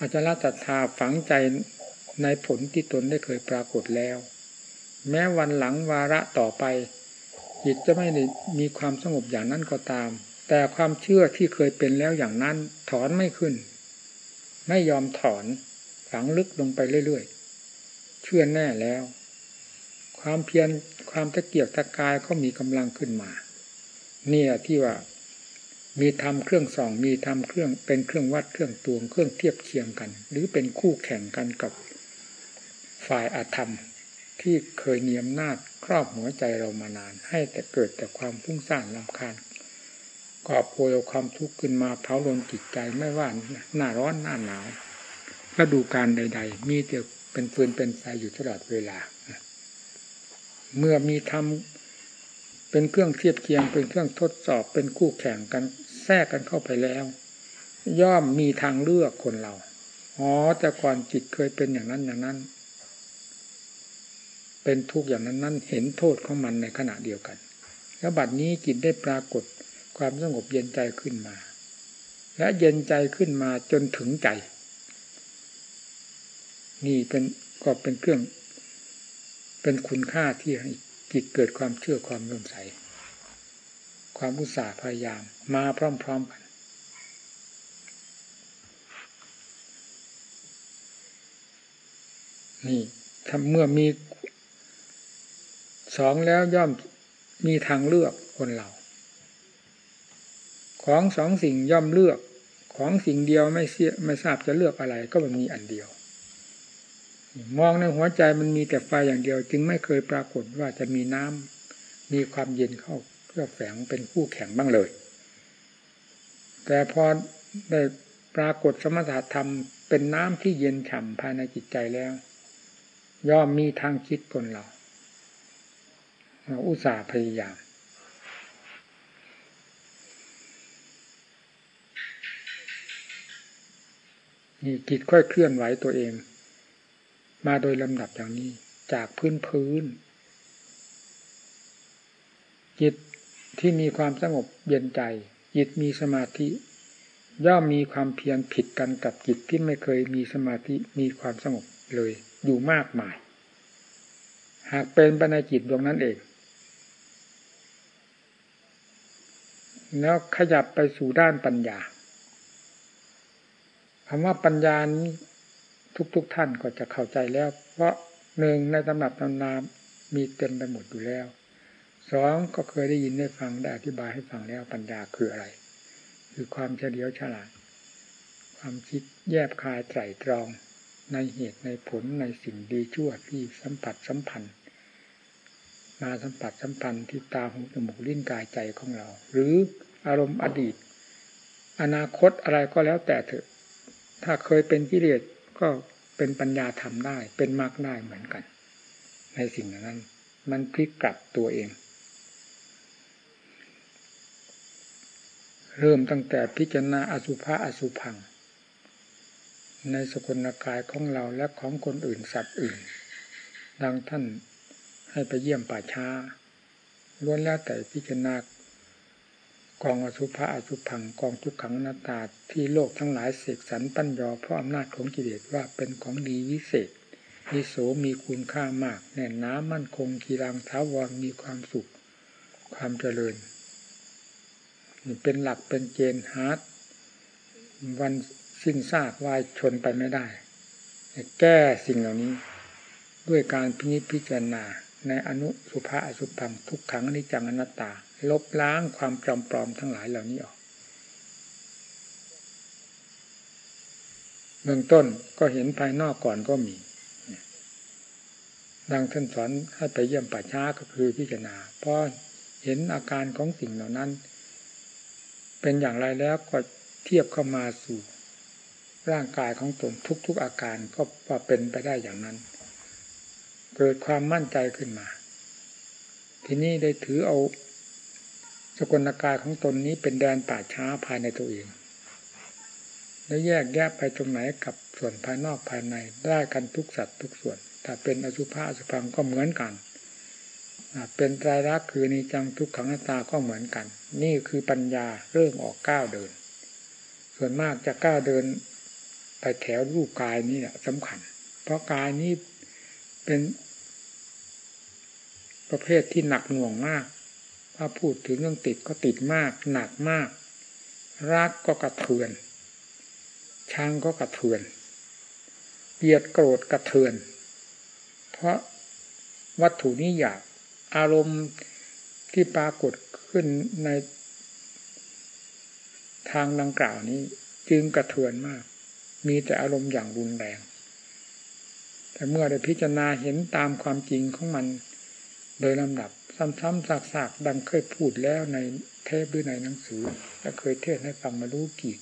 อาจารย์ศรัทธาฝังใจในผลที่ตนได้เคยปรากฏแล้ว แม้วันหลังวาระต่อไป จิตจะไม่มีความสงบอย่างนั้นก็ตาม แต่ความเชื่อที่เคยเป็นแล้วอย่างนั้นถอนไม่ขึ้น ไม่ยอมถอนฝังลึกลงไปเรื่อยๆ เชื่อแน่แล้ว ความเพียรความตะเกียกตะกายก็มีกำลังขึ้นมา เนี่ยที่ว่ามีทำเครื่องส่อง มีทำเครื่องเป็นเครื่องวัดเครื่องตวงเครื่องเทียบเคียงกัน หรือเป็นคู่แข่งกันกับฝ่ายอาธรรม ที่เคยมีอำนาจครอบหัวใจเรามานาน ให้แต่เกิดแต่ความฟุ้งซ่านลำคาญก่อบโวยความทุกข์ขึ้นมาเผาลนจิตใจไม่ว่าหน้าร้อนหน้าหนาวฤดูการใด ๆ มีแต่เป็นฟืนเป็นไฟอยู่ตลอดเวลา เมื่อมีทำเป็นเครื่องเทียบเคียงเป็นเครื่องทดสอบเป็นคู่แข่งกันแทรกกันเข้าไปแล้ว ย่อมมีทางเลือกคนเราอ๋อแต่ก่อนจิตเคยเป็นอย่างนั้นอย่างนั้น เป็นทุกข์อย่างนั้นนั้นเห็นโทษของมันในขณะเดียวกัน แล้วบัดนี้จิตได้ปรากฏความสงบเย็นใจขึ้นมา และเย็นใจขึ้นมาจนถึงใจ นี่เป็นก็เป็นเครื่อง เป็นคุณค่าที่ให้จิตเกิดความเชื่อความเลื่อมใส ความอุตสาห์พยายาม มาพร้อมๆกัน นี่ถ้าเมื่อมีสองแล้วย่อมมีทางเลือกคนเรา ของสองสิ่งย่อมเลือก ของสิ่งเดียวไม่เสียไม่ทราบจะเลือกอะไรก็มันมีอันเดียว มองในหัวใจมันมีแต่ไฟอย่างเดียว จึงไม่เคยปรากฏว่าจะมีน้ำมีความเย็นเข้าเพื่อแฝงเป็นคู่แข่งบ้างเลย แต่พอได้ปรากฏสมถะธรรมเป็นน้ำที่เย็นฉ่ำภายในจิตใจแล้ว ย่อมมีทางคิดคนเราอุตส่าห์พยายามนี่จิตค่อยเคลื่อนไหวตัวเอง มาโดยลำดับอย่างนี้ จากพื้นพื้น จิตที่มีความสงบเย็นใจ จิตมีสมาธิ ย่อมมีความเพียรผิดกันกับจิตที่ไม่เคยมีสมาธิมีความสงบเลย อยู่มากมาย หากเป็นปัญญาจิตดวงนั้นเอง แล้วขยับไปสู่ด้านปัญญาคำว่าปัญญานี้ ทุกๆทท่านก็จะเข้าใจแล้ว เพราะหนึ่งในตำหนับตำนามีเต็มไปหมดอยู่แล้วสองก็เคยได้ยินได้ฟังได้อธิบายให้ฟังแล้วปัญญาคืออะไร คือความเฉลียวฉลาด ความคิดแยบคายไตรตรอง ในเหตุในผลในสิ่งดีชั่วที่สัมผัสสัมพันธ์ มาสัมผัสสัมพันธ์ที่ตาหูจมูกลิ้นกายใจของเรา หรืออารมณ์อดีต อนาคตอะไรก็แล้วแต่เถอะ ถ้าเคยเป็นกิเลส ก็เป็นปัญญาทำได้ เป็นมรรคได้เหมือนกัน ในสิ่งนั้น มันพลิกกลับตัวเอง เริ่มตั้งแต่พิจารณาอสุภะอสุพัง ในสกุลกายของเราและของคนอื่นสัตว์อื่น ดังท่านให้ไปเยี่ยมป่าช้าล้วนแล้วแต่พิจารณา กองอสุภะอสุพังกองทุกขังนาตาที่โลกทั้งหลายเสกสรรปั้นยอเพราะอำนาจของกิเลสว่าเป็นของดีวิเศษมีโสมีคุณค่ามาก แน่นน้ำมั่นคงกีรังท้าวรมีความสุข ความเจริญนี่เป็นหลักเป็นเกณฑ์ฮาร์ดวันสิ้นซากวายชนไปไม่ได้ แก้สิ่งเหล่านี้ ด้วยการพิจิพิจารณา ในอนุสุภาอสุพังทุกขังอนิจจังอนัตตาลบล้างความจำปลอมทั้งหลายเหล่านี้ออกเบื้องต้นก็เห็นภายนอกก่อนก็มีดังท่านสอนให้ไปเยี่ยมป่าช้าก็คือพิจารณา เพราะเห็นอาการของสิ่งเหล่านั้น เป็นอย่างไรแล้วก็เทียบเข้ามาสู่ ร่างกายของตนทุก ๆอาการก็ว่าเป็นไปได้อย่างนั้น เกิดความมั่นใจขึ้นมา ทีนี้ได้ถือเอา สกลกายของตนนี้เป็นแดนป่าช้าภายในตัวเอง แล้วแยกแยกไปตรงไหนกับส่วนภายนอกภายในได้กันทุกสัตว์ทุกส่วน ถ้าเป็นอสุภะอสุพังก็เหมือนกัน เป็นไตรลักษณ์คือนิจังทุกขังตาก็เหมือนกัน นี่คือปัญญาเริ่มออกก้าวเดิน ส่วนมากจะก้าวเดินไปแถวรูปกายนี่แหละสำคัญ เพราะกายนี้เป็นประเภทที่หนักหน่วงมาก ถ้าพูดถึงเรื่องติดก็ติดมาก หนักมาก รักก็กระเทือน ชังก็กระเทือนเกลียดโกรธกระเทือน เพราะวัตถุนี้อยากอารมณ์ที่ปรากฏขึ้นในทางดังกล่าวนี้ จึงกระเทือนมาก มีแต่อารมณ์อย่างรุนแรง แต่เมื่อได้พิจารณาเห็นตามความจริงของมันโดยลำดับ ซ้ำๆซากๆดังเคยพูดแล้วในเทปหรือในหนังสือ และเคยเทศให้ฟังมารู้กี่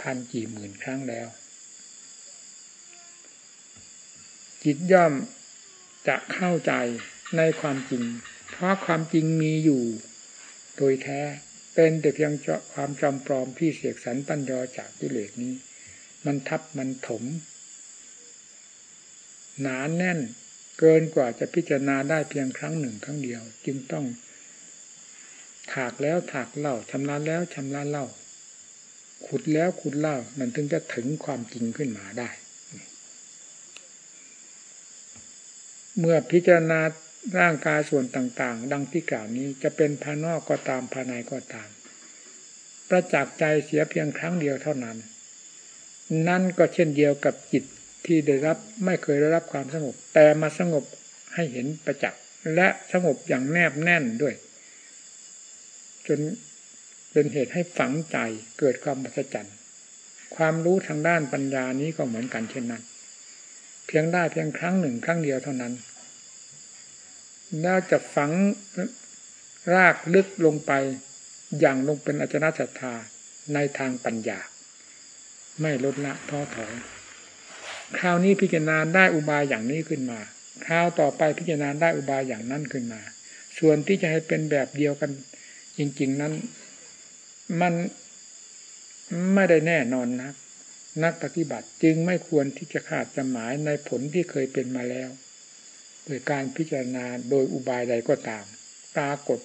พันกี่หมื่นครั้งแล้ว จิตย่อมจะเข้าใจในความจริง เพราะความจริงมีอยู่โดยแท้เป็นแต่เพียงความจำปลอมที่เสียกสรรปัญญาจากกิเลสนี้ มันทับมันถม หนานแน่น เกินกว่าจะพิจารณาได้เพียงครั้งหนึ่งครั้งเดียว จึงต้อง ถากแล้วถากเล่าชำระแล้วชำระเล่า ขุดแล้วขุดเล่า มันถึงจะถึงความจริงขึ้นมาได้ เมื่อพิจารณาร่างกายส่วนต่าง ๆ ดังที่กล่าวนี้จะเป็นภายนอกก็ตามภายในก็ตาม ประจักษ์ใจเสียเพียงครั้งเดียวเท่านั้น นั่นก็เช่นเดียวกับจิต ที่ได้รับไม่เคยได้รับความสงบ แต่มาสงบให้เห็นประจักษ์และสงบอย่างแนบแน่นด้วย จนเป็นเหตุให้ฝังใจเกิดความปัศจันความรู้ทางด้านปัญญานี้ก็เหมือนกันเช่นนั้น เพียงได้เพียงครั้งหนึ่งครั้งเดียวเท่านั้นแล้วจะฝังรากลึกลงไปอย่างลงเป็นอจนาศรัทธาในทางปัญญา ไม่ลดละท้อถอย คราวนี้พิจารณาได้อุบายอย่างนี้ขึ้นมา คราวต่อไปพิจารณาได้อุบายอย่างนั้นขึ้นมา ส่วนที่จะให้เป็นแบบเดียวกัน จริง ๆนั้น มันไม่ได้แน่นอนนะนักปฏิบัติจึงไม่ควรที่จะขาดจหมายในผลที่เคยเป็นมาแล้ว โดยการพิจารณาโดยอุบายใดก็ตาม ปรากฏ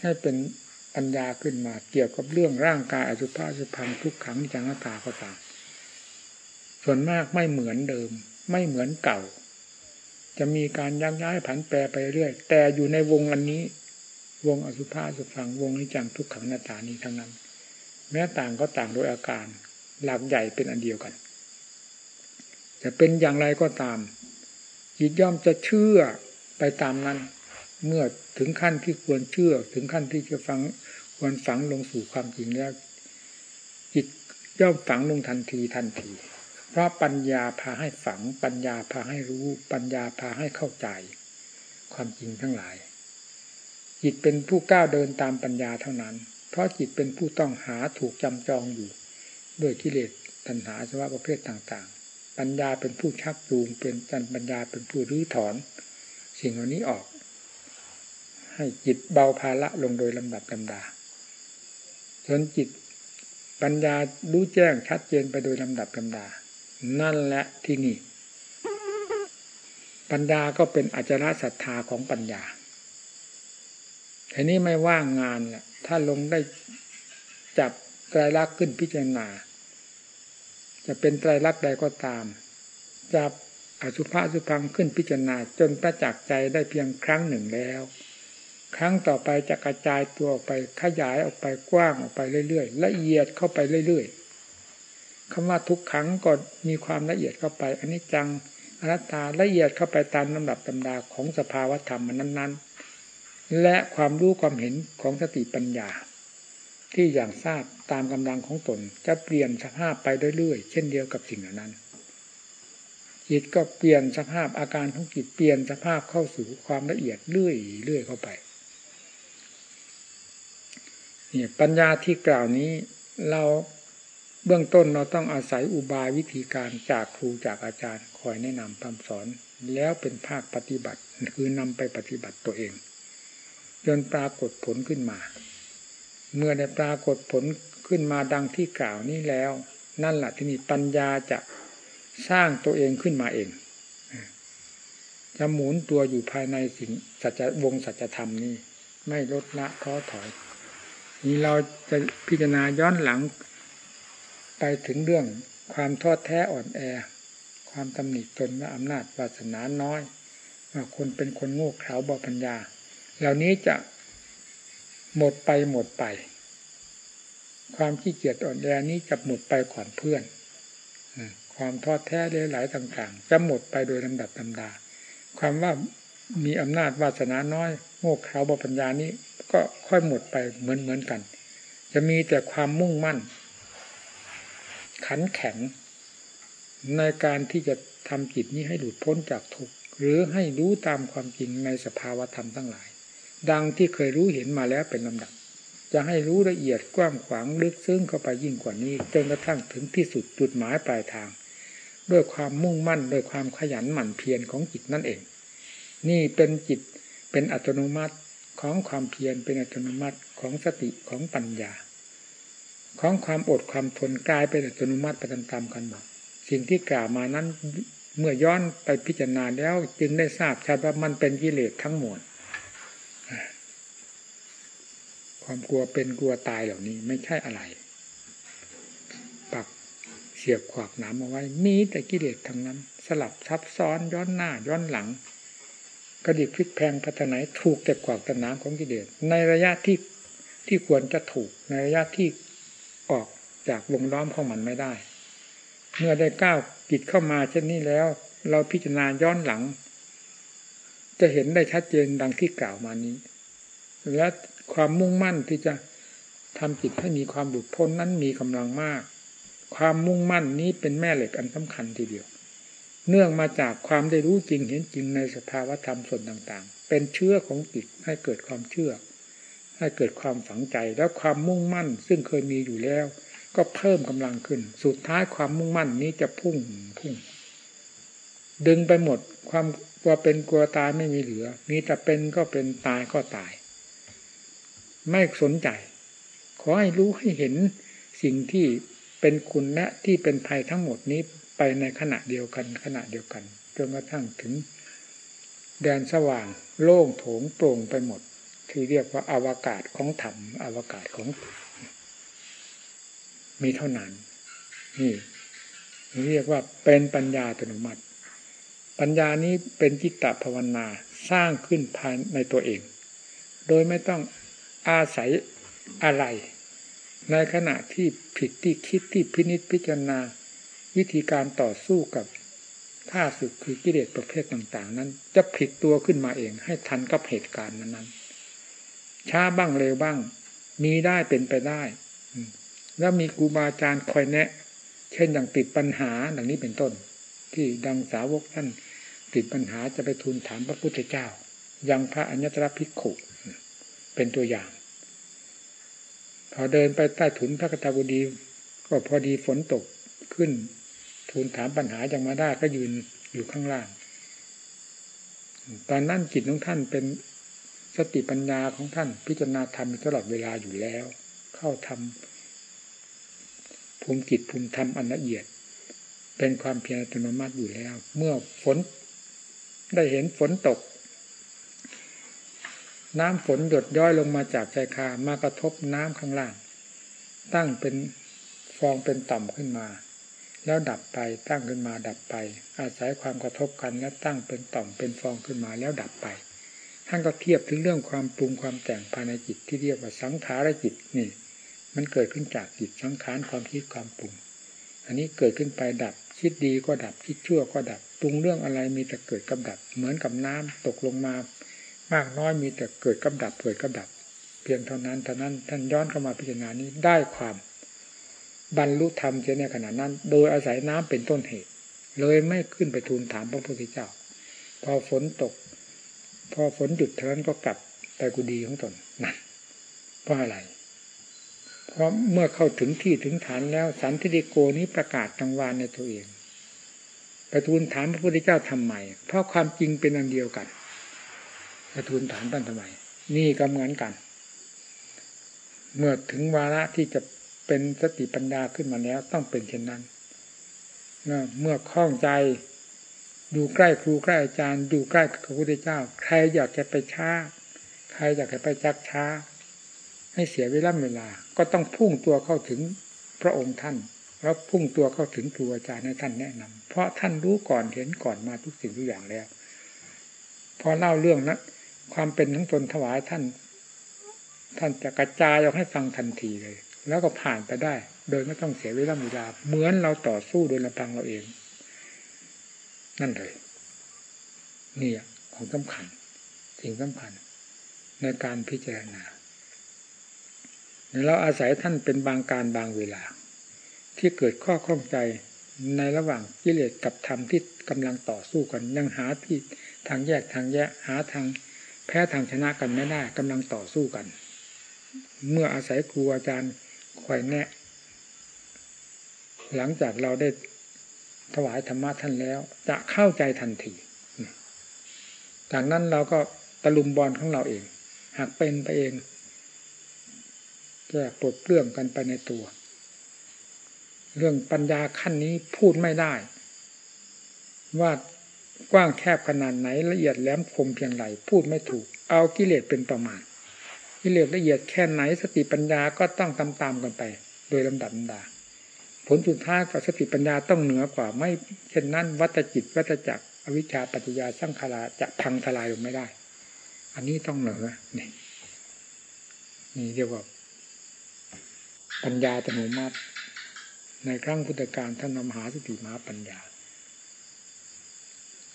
ให้เป็นปัญญาขึ้นมาเกี่ยวกับเรื่องร่างกายอสุภะสุพังทุกขังจังตาก็ตาม ส่วนมากไม่เหมือนเดิม ไม่เหมือนเก่า จะมีการยักย้ายผันแปรไปเรื่อย แต่อยู่ในวงอันนี้ วงอสุภะสุพังวงนิจังทุกขังนาตานี้ทั้งนั้น แม้ต่างก็ต่างโดยอาการ หลักใหญ่เป็นอันเดียวกันจะเป็นอย่างไรก็ตามจิตย่อมจะเชื่อไปตามนั้น เมื่อถึงขั้นที่ควรเชื่อ ถึงขั้นที่จะฟังควรฝังลงสู่ความจริงแล้วจิตย่อมฝังลงทันทีทันที เพราะปัญญาพาให้ฝัง ปัญญาพาให้รู้ ปัญญาพาให้เข้าใจ ความจริงทั้งหลาย จิตเป็นผู้ก้าวเดินตามปัญญาเท่านั้น เพราะจิตเป็นผู้ต้องหาถูกจำจองอยู่ ด้วยกิเลสตัณหาสภาวะประเภทต่างๆ ปัญญาเป็นผู้ชักจูงเป็นจันปัญญาเป็นผู้รื้อถอน สิ่งเหล่านี้ออก ให้จิตเบาภาระลงโดยลำดับลำดาจนจิตปัญญารู้แจ้งชัดเจนไปโดยลำดับลำดา นั่นแหละที่นี่ ปัญญาก็เป็นอาจารศรัทธาของปัญญาทีนี้ไม่ว่างงานแหละถ้าลงได้จับไตรลักษณ์ขึ้นพิจารณา จะเป็นไตรลักษณ์ใดก็ตามจะอสุภะสุพังขึ้นพิจารณา จนประจักษ์ใจได้เพียงครั้งหนึ่งแล้ว ครั้งต่อไปจะกระจายตัวออกไปขยายออกไปกว้างออกไปเรื่อยๆละเอียดเข้าไปเรื่อยๆ คำว่าทุกครั้งก็มีความละเอียดเข้าไปอันนี้จังอนัตตาละเอียดเข้าไปตามลำดับตำดาของสภาวธรรมนั้น ๆ และความรู้ความเห็นของสติปัญญา ที่อย่างทราบตามกำลังของตนจะเปลี่ยนสภาพไปเรื่อยๆ เช่นเดียวกับสิ่งเหล่านั้นจิตก็เปลี่ยนสภาพอาการของจิตเปลี่ยนสภาพเข้าสู่ความละเอียดเรื่อยเรื่อยเข้าไปเนี่ยปัญญาที่กล่าวนี้เรา เบื้องต้นเราต้องอาศัยอุบายวิธีการจากครูจากอาจารย์คอยแนะนำคำสอน แล้วเป็นภาคปฏิบัติคือนำไปปฏิบัติตัวเอง จนปรากฏผลขึ้นมา เมื่อได้ปรากฏผลขึ้นมาดังที่กล่าวนี้แล้ว นั่นแหละที่นี่ปัญญาจะสร้างตัวเองขึ้นมาเองจะหมุนตัวอยู่ภายในสิ่งสัจวงสัจธรรมนี้ ไม่ลดละท้อถอย นี่เราจะพิจารณาย้อนหลัง ไปถึงเรื่องความทอดแท้อ่อนแอ ความตำหนิตนและอำนาจวาสนาน้อยว่าคนเป็นคนโง่เขลาบอปัญญา เหล่านี้จะหมดไปหมดไป ความขี้เกียจอ่อนแอนี้จะหมดไปก่อนเพื่อนความทอดแท้เลหลายต่างๆ จะหมดไปโดยลำดับลำดา ความว่ามีอำนาจวาสนาน้อย โง่เขลาบปัญญานี้ก็ค่อยหมดไปเหมือนเหมือนกัน จะมีแต่ความมุ่งมั่น ขันแข็ง ในการที่จะทำจิตนี้ให้หลุดพ้นจากทุกข์หรือให้รู้ตามความจริงในสภาวธรรมทั้งหลาย ดังที่เคยรู้เห็นมาแล้วเป็นลำดับ จะให้รู้ละเอียดกว้างขวางลึกซึ้งเข้าไปยิ่งกว่านี้จนกระทั่งถึงที่สุดจุดหมายปลายทาง ด้วยความมุ่งมั่นด้วยความขยันหมั่นเพียรของจิตนั่นเอง นี่เป็นจิตเป็นอัตโนมัติของความเพียรเป็นอัตโนมัติของสติของปัญญา ของความอดความทนกลายเป็นอัตโนมัติไปตามๆกันหมดสิ่งที่กล่าวมานั้นเมื่อย้อนไปพิจารณาแล้ว จึงได้ทราบชัดว่ามันเป็นกิเลสทั้งหมดความกลัวเป็นกลัวตายเหล่านี้ไม่ใช่อะไร ปักเสียบขวากหนามเอาไว้ มีแต่กิเลสทั้งนั้น สลับซับซ้อนย้อนหน้าย้อนหลังกระดิกพลิกแพงพัฒนาถูกแต่ขวากตะน้ำของกิเลสในระยะที่ที่ควรจะถูกในระยะที่ ออกจากวงล้อมของมันไม่ได้ เมื่อได้ก้าวกิจเข้ามาเช่นนี้แล้ว เราพิจารณาย้อนหลัง จะเห็นได้ชัดเจนดังที่กล่าวมานี้ และความมุ่งมั่นที่จะทำจิตให้มีความหลุดพ้นนั้นมีกำลังมาก ความมุ่งมั่นนี้เป็นแม่เหล็กอันสำคัญทีเดียว เนื่องมาจากความได้รู้จริงเห็นจริงในสภาวธรรมส่วนต่างๆ เป็นเชื้อของจิตให้เกิดความเชื่อ ให้เกิดความฝังใจแล้วความมุ่งมั่น ซึ่งเคยมีอยู่แล้ว ก็เพิ่มกำลังขึ้น สุดท้ายความมุ่งมั่นนี้จะพุ่งพุ่ง ดึงไปหมดความกลัวเป็นกลัวตายไม่มีเหลือ มีแต่เป็นก็เป็นตายก็ตาย ไม่สนใจ ขอให้รู้ให้เห็นสิ่งที่เป็นคุณและที่เป็นภัยทั้งหมดนี้ไปในขณะเดียวกัน ขณะเดียวกันจนกระทั่งถึง แดนสว่าง โล่งโถงโปร่งไปหมด ที่เรียกว่าอาวกาศของธรรมอวกาศของ มีเท่านั้น นี่เรียกว่าเป็นปัญญาอัตโนมัติ ปัญญานี้เป็นจิตตภาวนาสร้างขึ้นภายในตัวเอง โดยไม่ต้องอาศัยอะไร ในขณะที่ผิดที่คิดที่พินิจพิจารณา วิธีการต่อสู้กับข้าศึกคือกิเลสประเภทต่าง ๆ นั้น จะผิดตัวขึ้นมาเองให้ทันกับเหตุการณ์นั้นๆ ช้าบ้างเร็วบ้าง มีได้เป็นไปได้ แล้วมีครูบาอาจารย์คอยแนะ เช่นอย่างติดปัญหาดังนี้เป็นต้น ที่ดังสาวกท่านติดปัญหาจะไปทูลถามพระพุทธเจ้า ยังพระอัญญตรพิกขุเป็นตัวอย่าง พอเดินไปใต้ถุนพระกตาบุดี ก็พอดีฝนตกขึ้น ทูลถามปัญหายังมาได้ก็ยืนอยู่ข้างล่าง ตอนนั้นจิตของท่านเป็น สติปัญญาของท่านพิจารณาธรรมตลอดเวลาอยู่แล้ว เข้าทำภูมิจิตภูมิธรรมอันละเอียด เป็นความเพียรอัตโนมัติอยู่แล้ว เมื่อฝนได้เห็นฝนตก น้ำฝนหยดย้อยลงมาจากใจคามากระทบน้ำข้างล่าง ตั้งเป็นฟองเป็นต่ำขึ้นมา แล้วดับไปตั้งขึ้นมาดับไป อาศัยความกระทบกันแล้วตั้งเป็นต่อมเป็นฟองขึ้นมาแล้วดับไป ท่านก็เทียบถึงเรื่องความปรุงความแต่งภายในจิตที่เรียกว่าสังขารจิตนี่ มันเกิดขึ้นจากจิตสังขารความคิดความปรุง อันนี้เกิดขึ้นไปดับคิดดีก็ดับคิดชั่วก็ดับปรุงเรื่องอะไรมีแต่เกิดกับดับ เหมือนกับน้ำตกลงมามากน้อยมีแต่เกิดกับดับเกิดกับดับ เพียงเท่านั้นเท่านั้นท่านย้อนเข้ามาพิจารณานี้ได้ความบรรลุธรรมเสียในขณะนั้น โดยอาศัยน้ำเป็นต้นเหตุ เลยไม่ขึ้นไปทูลถามพระพุทธเจ้า พอฝนตก พอฝนหยุดเท่านั้นก็กลับไปกุฏิของตนนั่นเพราะอะไร เพราะเมื่อเข้าถึงที่ถึงฐานแล้วสันติโกนี้ประกาศกลางวานในตัวเองไปทูลถามพระพุทธเจ้าทำไม เพราะความจริงเป็นอันเดียวกันไปทูลถามท่านทำไม นี่ก็เหมือนกัน เมื่อถึงวาระที่จะเป็นสติปัญญาขึ้นมาแล้วต้องเป็นเช่นนั้น เมื่อคล่องใจ อยู่ใกล้ครูใกล้อาจารย์อยู่ใกล้พระพุทธเจ้า ใครอยากจะไปช้า ใครอยากจะไปจักช้า ให้เสียเวลาเวลา ก็ต้องพุ่งตัวเข้าถึงพระองค์ท่านแล้วพุ่งตัวเข้าถึงครูอาจารย์ให้ท่านแนะนำเพราะท่านรู้ก่อนเห็นก่อนมาทุกสิ่งทุกอย่างแล้ว พอเล่าเรื่องนะความเป็นทั้งตนถวายท่าน ท่านจะกระจายออกให้ฟังทันทีเลย แล้วก็ผ่านไปได้ โดยไม่ต้องเสียเวลาเวลา เหมือนเราต่อสู้โดยลำพังเราเอง นั่นเลยนี่ของสำคัญ สิ่งสำคัญ ในการพิจารณาเราอาศัยท่านเป็นบางการบางเวลา ที่เกิดข้อข้องใจในระหว่างกิเลสกับธรรมที่กำลังต่อสู้กันยังหาที่ทางแยกทางแยกหาทางแพ้ทางชนะกันไม่ได้กำลังต่อสู้กัน เมื่ออาศัยครูอาจารย์คอยแนะ หลังจากเราได้ ถวายธรรมะท่านแล้ว จะเข้าใจทันทีจากนั้นเราก็ตะลุมบอลของเราเอง หากเป็นไปเองแก้ปลดเปลื้องกันไปในตัว เรื่องปัญญาขั้นนี้พูดไม่ได้ ว่ากว้างแคบขนาดไหนละเอียดแหลมคมเพียงไรพูดไม่ถูก เอากิเลสเป็นประมาณกิเลสละเอียดแค่ไหนสติปัญญาก็ต้องตามๆกันไป โดยลำดับลำดา ผลสุดท้ายกับสติปัญญาต้องเหนือกว่าไม่ เช่นนั้น วัตจิต วัตจักรอวิชชาปัจจยาสร้างคาราจะพังทลายลงไม่ได้ อันนี้ต้องเหนือนี่นี่เรียกว่า ปัญญาตโนมัติในครั้งพุทธกาลท่านนำหาสติมหาปัญญา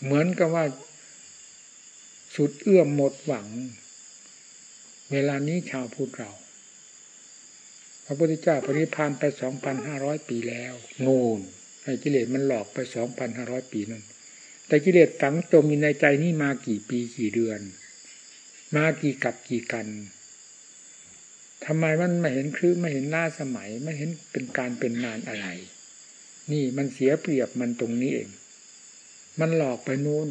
เหมือนกับว่า สุดเอื้อมหมดหวัง เวลานี้ชาวพุทธเรา ระพุทธเจ้าปริพานไปสองพันห้าร้อยปีแล้วโง่ไอ้กิเลสมันหลอกไปสองพันห้าร้อยปีนั่นแต่กิเลสฝังจมอยู่ในใจนี่มากี่ปีกี่เดือน มากี่กับกี่กันทำไมมันไม่เห็นคลื่นไม่เห็นหน้าสมัยไม่เห็นเป็นการเป็นงานอะไร นี่มันเสียเปรียบมันตรงนี้เอง มันหลอกไปนู่น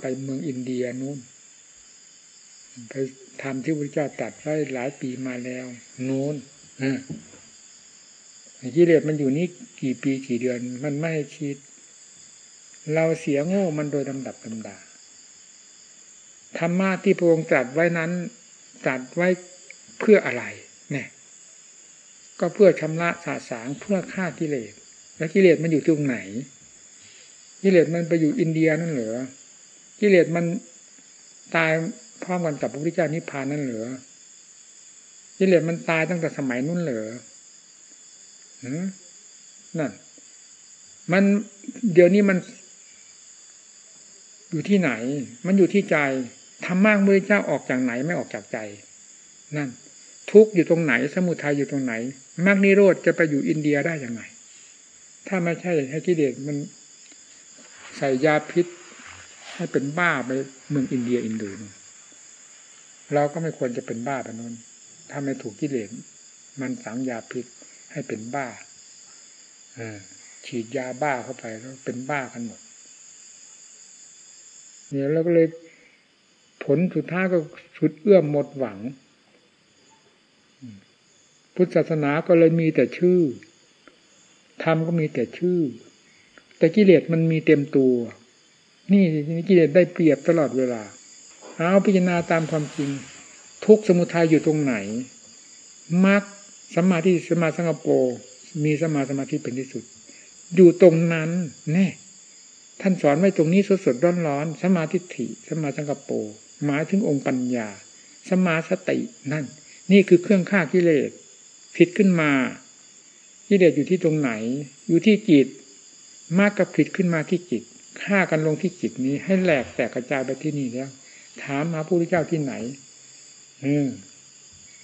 ไปเมืองอินเดียนู่นไปทำที่พระเจ้าตัดไว้หลายปีมาแล้วนู่น กิเลสมันอยู่นี่กี่ปีกี่เดือน มันไม่คิด เราเสียโง่มันโดยลำดับลำดาธรรมะที่พระองค์ตรัสไว้นั้นตรัสไว้เพื่ออะไร เนี่ย ก็เพื่อชำระสาสางเพื่อฆ่ากิเลส แล้วกิเลสมันอยู่ตรงไหน กิเลสมันไปอยู่อินเดียนั่นเหรอกิเลสมันตายพร้อมกันกับพระพุทธเจ้านิพพานนั่นเหรอ กิเลสมันตายตั้งแต่สมัยนู้นเหรอนั่น มันเดี๋ยวนี้มันอยู่ที่ไหน มันอยู่ที่ใจธรรมะมือเจ้าออกจากไหนไม่ออกจากใจ นั่น ทุกอยู่ตรงไหน สมุทัยอยู่ตรงไหนมรรคนิโรธจะไปอยู่อินเดียได้ยังไง ถ้าไม่ใช่ให้กิเลสมันใส่ยาพิษ ให้เป็นบ้าไปเมืองอินเดียอินเดียเราก็ไม่ควรจะเป็นบ้าแบบนั้น ถ้าไม่ถูกกิเลสมันสังยาพิษให้เป็นบ้าอฉีดยาบ้าเข้าไปแล้วเป็นบ้ากันหมดเนี่ยเราก็เลยผลสุดท้ายก็สุดเอื้อมหมดหวัง พุทธศาสนาก็เลยมีแต่ชื่อธรรมก็มีแต่ชื่อ แต่กิเลสมันมีเต็มตัว นี่กิเลสได้เปรียบตลอดเวลา เอาพิจารณาตามความจริง ทุกสมุทัยอยู่ตรงไหนมรรคสมาธิสมาสังโปมีสมาสมาธิเป็นที่สุด อยู่ตรงนั้นแน่ท่านสอนไว้ตรงนี้สดสดร้อนร้อนสมาธิถิสมาสังกโปหมายถึงองค์ปัญญา สมาสตินั่น นี่คือเครื่องฆ่ากิเลสผิดขึ้นมากิเลสอยู่ที่ตรงไหน อยู่ที่จิต มากกับผิดขึ้นมาที่จิตฆ่ากันลงที่จิตนี้ให้แหลกแตกกระจายไปที่นี่แล้ว ถามมาพระพุทธเจ้าที่ไหน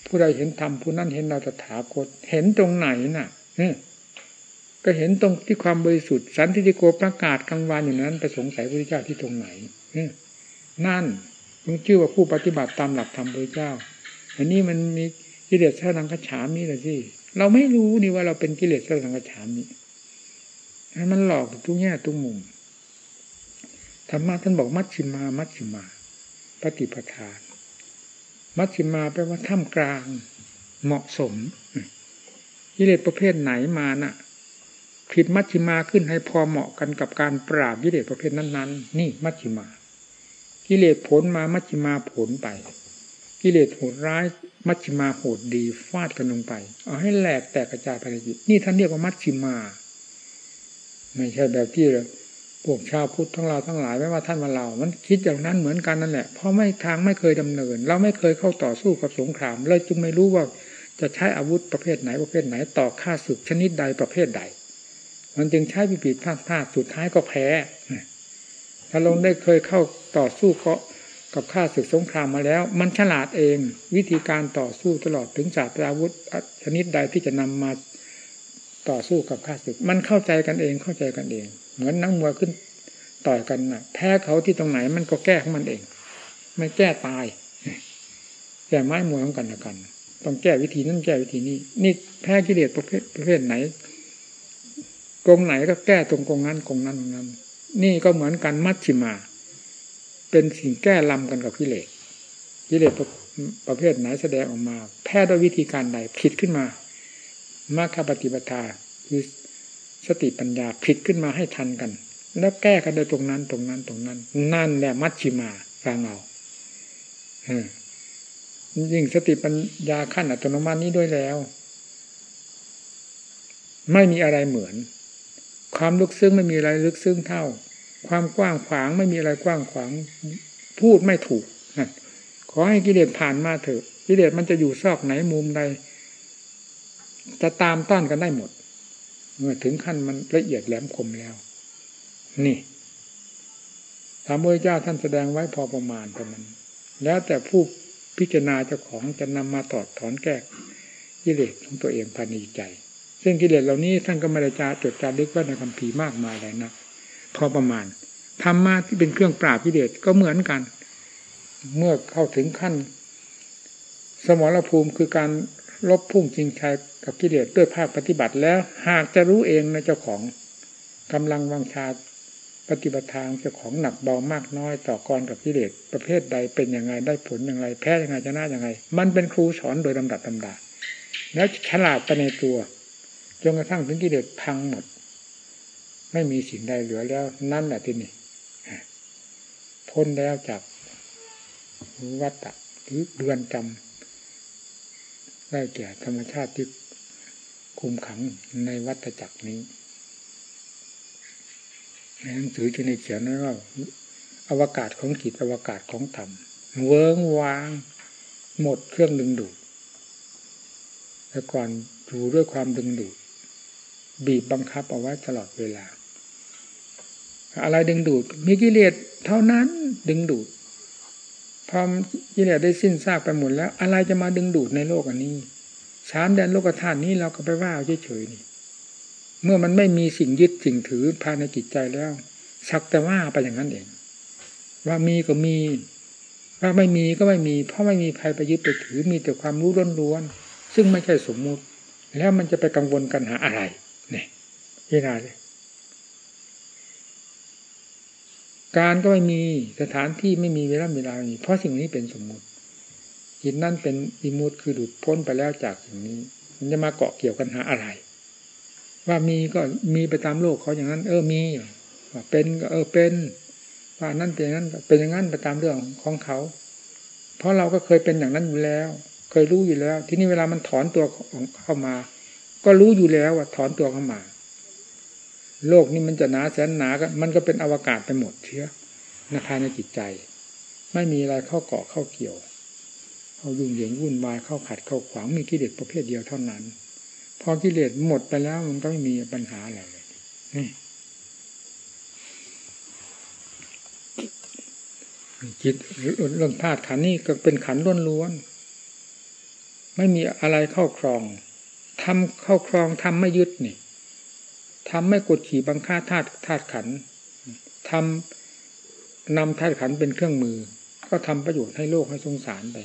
ผู้ใดเห็นธรรมผู้นั้นเห็นเราตถาคต เห็นตรงไหนน่ะก็เห็นตรงที่ความบริสุทธิ์สันติโกประกาศกลางวันอย่างนั้นไปสงสัยพระเจ้าที่ตรงไหนนั่นมันชื่อว่าผู้ปฏิบัติตามหลักธรรมพระเจ้าอันนี้มันมีกิเลสสร้างกระฉามนี่แหละสิเราไม่รู้นี่ว่าเราเป็นกิเลสสร้างกระฉามนี่มันหลอกทุกแง่ทุกมุมธรรมะท่านบอกมัชชิมา มัชชิมา ปฏิปทาน มัชฌิมาแปลว่าท่ามกลาง เหมาะสมกิเลสประเภทไหนมาน่ะผิดมัชฌิมาขึ้นให้พอเหมาะกันกับการปราบกิเลสประเภทนั้น ๆ นี่มัชฌิมากิเลสผลมามัชฌิมาผลไป กิเลสโหดร้ายมัชฌิมาโหดดีฟาดกันลงไป เอาให้แหลกแตกกระจายภายในจิตนี่ท่านเรียกว่ามัชฌิมา ไม่ใช่แบบที่ พวกชาวพุทธทั้งเราทั้งหลายไม่ว่าท่านมาเรา มันคิดอย่างนั้นเหมือนกันนั่นแหละ เพราะไม่ทางไม่เคยดำเนิน เราไม่เคยเข้าต่อสู้กับสงครามเลยจึงไม่รู้ว่าจะใช้อาวุธประเภทไหนประเภทไหนต่อฆ่าศึกชนิดใดประเภทใด มันจึงใช้ปิปิดพลาดพลาดสุดท้ายก็แพ้ถ้าลงได้เคยเข้าต่อสู้ก็กับข้าศึกสงครามมาแล้ว มันฉลาดเอง วิธีการต่อสู้ตลอดถึงศาสตราวุธชนิดใดที่จะนำมาต่อสู้กับข้าศึก มันเข้าใจกันเองเข้าใจกันเอง เหมือนนักมวยขึ้นต่อยกันนะแพ้เขาที่ตรงไหนมันก็แก้ของมันเอง ไม่แก้ตายแก้ไม้มวยของกันละกัน ต้องแก้วิธีนั้นแก้วิธีนี้ นี่แพ้กิเลสประเภทประเภทไหนกงไหนก็แก้ตรงกงนั้นกงนั้นตรงนั้น นี่ก็เหมือนกันมัชชิมา เป็นสิ่งแก้ลำกันกับกิเลสกิเลสประเภทไหนแสดงออกมา แพ้ด้วยวิธีการใดผิดขึ้นมามาคปฏิปทาคือ สติปัญญาผิดขึ้นมาให้ทันกัน แล้วแก้กันโดยตรงนั้นตรงนั้นตรงนั้น นั่นแหละมัชชิมาฟังเอายิ่งสติปัญญาขั้นอัตโนมัตินี้ด้วยแล้ว ไม่มีอะไรเหมือน ความลึกซึ้งไม่มีอะไรลึกซึ้งเท่า ความกว้างขวางไม่มีอะไรกว้างขวาง พูดไม่ถูกขอให้กิเลสผ่านมาเถอะกิเลสมันจะอยู่ซอกไหนมุมใดจะตามต้านกันได้หมด เมื่อถึงขั้นมันละเอียดแหลมคมแล้ว นี่พระพุทธเจ้าท่านแสดงไว้พอประมาณประมาณแล้วแต่ผู้พิจารณาเจ้าของจะนำมาตอดถอนแก้กิเลสของตัวเองภายในใจ ซึ่งกิเลสเหล่านี้ท่านก็ไม่ได้จาจดจารึกไว้ในคำพีมากมายเลยนะพอประมาณธรรมะที่เป็นเครื่องปราบกิเลสก็เหมือนกัน เมื่อเข้าถึงขั้น สมรภูมิคือการ ลบพุ่งจริงชัยกับกิเลสด้วยภาคปฏิบัติแล้ว หากจะรู้เองนะเจ้าของกำลังวังชาปฏิบัติทางเจ้าของหนักเบามากน้อยต่อกรกับกิเลสประเภทใดเป็นย่างไรได้ผลอย่างไรแพ้ยังไงชนะย่างไรมันเป็นครูสอนโดยลำดับลำดาแล้วฉลาดไปในตัวจนกระทั่งถึงกิเลสพังหมด ไม่มีสิ่งใดเหลือแล้วนั่นแหละที่นี่พ้นแล้วจากวัฏฏะหรือเดือนจำ ได้แก่ธรรมชาติที่คุมขังในวัฏจักรนี้ในหนังสือที่ในเขียนนั้นว่าอวกาศของจิตอวกาศของธรรมเวิงวาง หมดเครื่องดึงดูดแต่ก่อนอยู่ด้วยความดึงดูดบีบบังคับเอาไว้ตลอดเวลา อะไรดึงดูดมีกิเลสเท่านั้นดึงดูด พอกิเลสได้สิ้นซากไปหมดแล้ว อะไรจะมาดึงดูดในโลกอันนี้สามแดนโลกธาตุนี้เราก็ไปว่าเฉยๆนี่ เมื่อมันไม่มีสิ่งยึดสิ่งถือภายในจิตใจแล้ว สักแต่ว่าไปอย่างนั้นเอง ว่ามีก็มี ว่าไม่มีก็ไม่มี เพราะไม่มีใครไปยึดไปถือมีแต่ความรู้ล้วนๆซึ่งไม่ใช่สมมุติ แล้วมันจะไปกังวลกันหาอะไร เนี่ยพิจารณาเลย การก็ไม่มีสถานที่ไม่มีเวลาเวลาไม่มีเพราะสิ่งนี้เป็นสมมุติจิตนั่นเป็นอิมุตคือหลุดพ้นไปแล้วจากสิ่งนี้ มันจะมาเกาะเกี่ยวกันหาอะไร ว่ามีก็มีไปตามโลกเขาอย่างนั้น เออมีว่าเป็นก็เออเป็นว่านั่นเป็นอย่างนั้นเป็นอย่างนั้นไปตามเรื่องของเขา เพราะเราก็เคยเป็นอย่างนั้นอยู่แล้ว เคยรู้อยู่แล้ว ทีนี้เวลามันถอนตัวเข้ามา ก็รู้อยู่แล้วว่าถอนตัวเข้ามา โลกนี้มันจะหนาแสนหนาก็มันก็เป็นอวกาศไปหมดเชื้อในภายในจิตใจ ไม่มีอะไรเข้าเกาะเข้าเกี่ยวเข้ายุ่งเหยิงวุ่นวายเข้าขัดเข้าขวางมีกิเลสประเภทเดียวเท่านั้น พอกิเลสหมดไปแล้วมันก็ไม่มีปัญหาอะไรเลยนี่จิตเรื่องธาตุขันนี่ก็เป็นขันล้วนๆไม่มีอะไรเข้าครองทำเข้าครองทำไม่ยึดนี่ ทำไม่กดขี่บังคับธาตุธาตุขันทำนำธาตุขันเป็นเครื่องมือ ก็ทำประโยชน์ให้โลกให้สงสารไป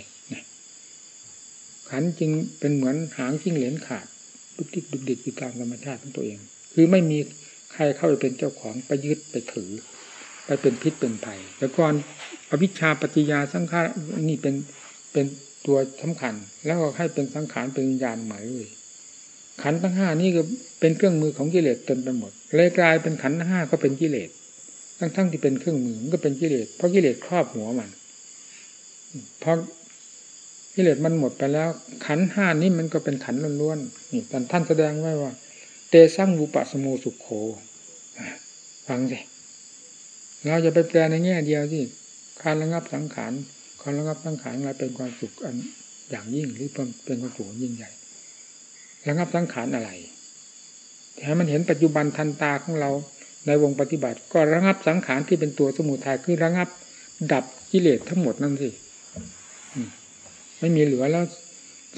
ขันจริงเป็นเหมือนหางจิ้งเหลนขาดดุกดิกดุกดิกอยู่ตามธรรมชาติของตัวเอง คือไม่มีใครเข้าไปเป็นเจ้าของไปยึดไปถือ ไปเป็นพิษเป็นภัยแต่ก่อนอวิชชาปฏิยาสังขารนี่เป็นเป็นตัวสำคัญ แล้วก็ให้เป็นสังขารเป็นญญาณหมายเลย ขันทั้งห้านี่ก็เป็นเครื่องมือของกิเลสเต็มไปหมดเลยกลายเป็นขันทั้งห้าก็เป็นกิเลสทั้งทั้งที่เป็นเครื่องมือมันก็เป็นกิเลสเพราะกิเลสครอบหัวมันพราะกิเลสมันหมดไปแล้ว ขันห้านี้มันก็เป็นขันล้วนๆนี่ท่านแสดงไว้ว่า เตสั่งบุปสมุสุขโขฟังสิเราจะไปแปลในแง่เดียวที่การระงับสังขารการระงับสังขารอะไรเป็นความสุขอันอย่างยิ่งหรือเป็นความสุขยิ่งใหญ่ ระงับสังขารอะไรแต่มันเห็นปัจจุบันทันตาของเราในวงปฏิบัติ ก็ระงับสังขารที่เป็นตัวสมุทัยคือระงับดับกิเลสทั้งหมดนั่นสิไม่มีเหลือแล้ว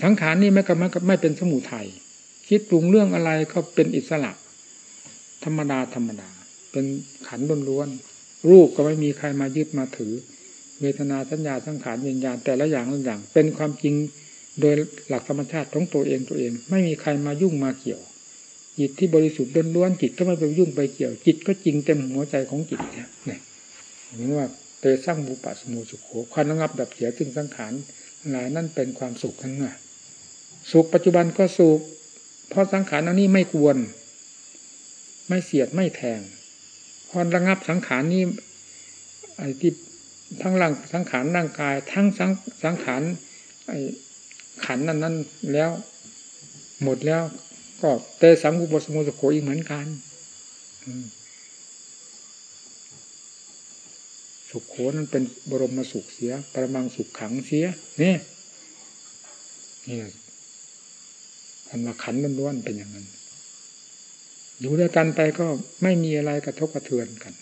สังขารนี่ไม่ก็ไม่ไม่เป็นสมุทัยคิดปรุงเรื่องอะไรก็เป็นอิสระ ธรรมดาธรรมดา เป็นขันล้วนๆรูปก็ไม่มีใครมายึดมาถือเวทนาสัญญาสังขารวิญญาณแต่ละอย่างละอย่าง เป็นความจริง โดยหลักธรรมชาติของตัวเองตัวเอง ไม่มีใครมายุ่งมาเกี่ยว จิตที่บริสุทธิ์ล้วนๆจิตก็ไม่ไปยุ่งไปเกี่ยว จิตก็จริงเต็มหัวใจของจิตเนี่ยนี่ว่าเตสร้างบุปผาสมุสุขโขความระงับดับเสียซึ่งสังขารหลายนั่นเป็นความสุขทั้งนั้นสุขปัจจุบันก็สุขเพราะสังขารอันนี้ไม่ควร ไม่เสียดไม่แทงพอระงับสังขารนี้ไอ้ที่ทั้งร่างสังขารร่างกาย ทั้งสังสังขารไอ้ ขันนั้นนั้นแล้ว หมดแล้ว ก็เตสังกุปสมุสโขอีกเหมือนกันสุขโขนั้นเป็นบรมสุขเสีย ประมังสุขขังเสียนี่นี่อันมาขันล้วนๆเป็นอย่างนั้น อยู่ด้วยกันไปก็ไม่มีอะไรกระทบกระเทือนกัน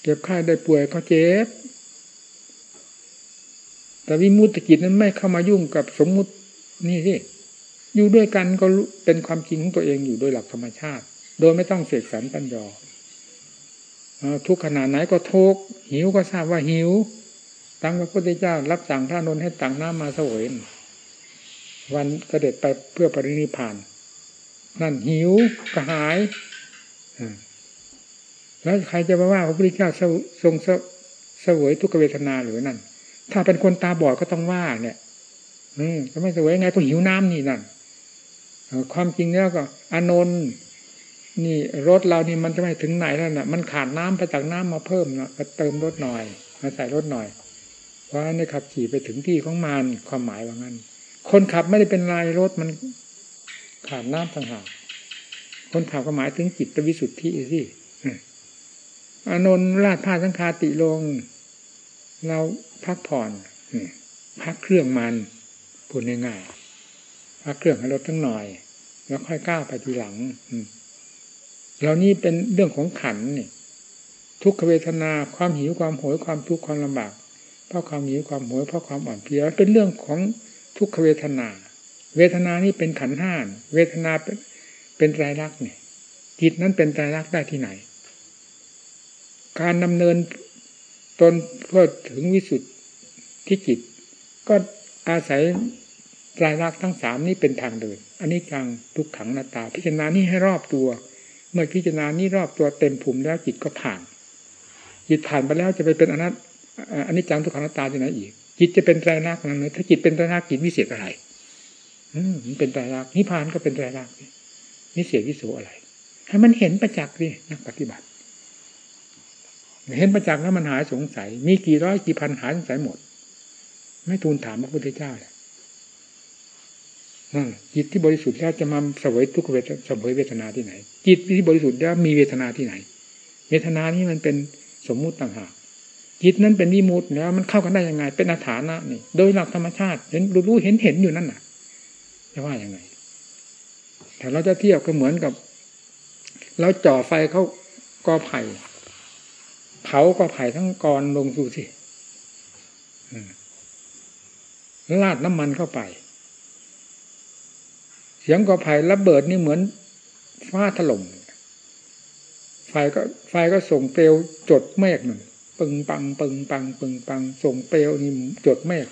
เจ็บไข้ได้ป่วยก็เจ็บ แต่วิมุตติจิตนั้นไม่เข้ามายุ่งกับสมมุตินี่สิอยู่ด้วยกันก็เป็นความจริงของตัวเองอยู่โดยหลักธรรมชาติ โดยไม่ต้องเสกสรรปัญญาทุกขนาดไหนก็ทุกหิวก็ทราบว่าหิวตั้งพระพุทธเจ้ารับสั่งพระนนท์ให้ตังน้ำมาเสวยวันกระเด็ดไปเพื่อปรินิพาน นั่นหิวกระหายแล้วใครจะมาว่าพระพุทธเจ้าทรงเสวยทุกเวทนาหรือนั่น ถ้าเป็นคนตาบอดก็ต้องว่า เนี่ย อืมจะไม่สวยไงก็หิวน้ำนี่นั่นความจริงแล้วก็อนนท์นี่รถเรานี่มันจะไม่ถึงไหนแล้วน่ะ มันขาดน้ำไปจากน้ำมาเพิ่มนะมาเติมรถหน่อย มาใส่รถหน่อย เพราะนี่ขับขี่ไปถึงที่ของมันความหมายว่างั้น คนขับไม่ได้เป็นไรรถมันขาดน้ำต่างหากคนขับก็หมายถึงจิตวิสุทธิสิอนนท์ราดผ้าสังคาติลง เรา พักผ่อนพักเครื่องมันพูดง่ายๆพักเครื่องให้รถทั้งหน่อย แล้วค่อยก้าวไปทีหลังเหล่านี้เป็นเรื่องของขันนี่ทุกขเวทนาความหิวความโหยความทุกข์ความลำบากเพราะความหิวความโหยเพราะความอ่อนเพลียเป็นเรื่องของทุกขเวทนา เวทนานี้เป็นขันห้าน เวทนาเป็นเป็นไตรลักษณ์เนี่ยจิตนั้นเป็นไตรลักษณ์ได้ที่ไหน การดำเนิน ตนเพื่อถึงวิสุทธิจิต ก็อาศัยไตรลักษณ์ทั้งสามนี้เป็นทางเดิน อันนี้จังทุกขังนาตา พิจารณานี้ให้รอบตัว เมื่อพิจารณานี้รอบตัวเต็มภูมิแล้วจิตก็ผ่าน จิตผ่านไปแล้วจะไปเป็นอนัตอันนี้จังทุกขังตาที่ไหนอีก จิตจะเป็นไตรลักษณ์นั้นเลยถ้าจิตเป็นไตรลักษณ์จิตวิเศษอะไรอืมเป็นไตรลักษณ์นิพพานก็เป็นไตรลักษณ์นิเศษวิโสอะไร ให้มันเห็นประจักษ์ดินักปฏิบัติ เห็นประจักษ์แล้วมันหายสงสัย มีกี่ร้อยกี่พันหายสงสัยหมด ไม่ทูลถามพระพุทธเจ้าเลยจิตที่บริสุทธิ์แล้วจะมาเสวยทุกเวทสวยเวทนาที่ไหน จิตที่บริสุทธิ์แล้วมีเวทนาที่ไหน เวทนานี้มันเป็นสมมุติต่างหากจิตนั้นเป็นวิมุตแล้ว มันเข้ากันได้ยังไง เป็นอาถานะนี่ โดยหลักธรรมชาติเห็นรู้เห็นเห็นอยู่นั่นน่ะจะว่ายังไงแต่เราจะเทียบก็เหมือนกับ เราจ่อไฟเข้ากอไผ่ เผากอไผ่ทั้งกรลงสู่สิลาดน้ำมันเข้าไป เสียงกอไผ่ระเบิดนี่เหมือนฟ้าถล่มไฟก็ไฟก็ส่งเปลวจดเมฆหนึ่งปึงปังปึงปังปึงปัง ส่งเปลวนี่จดเมฆ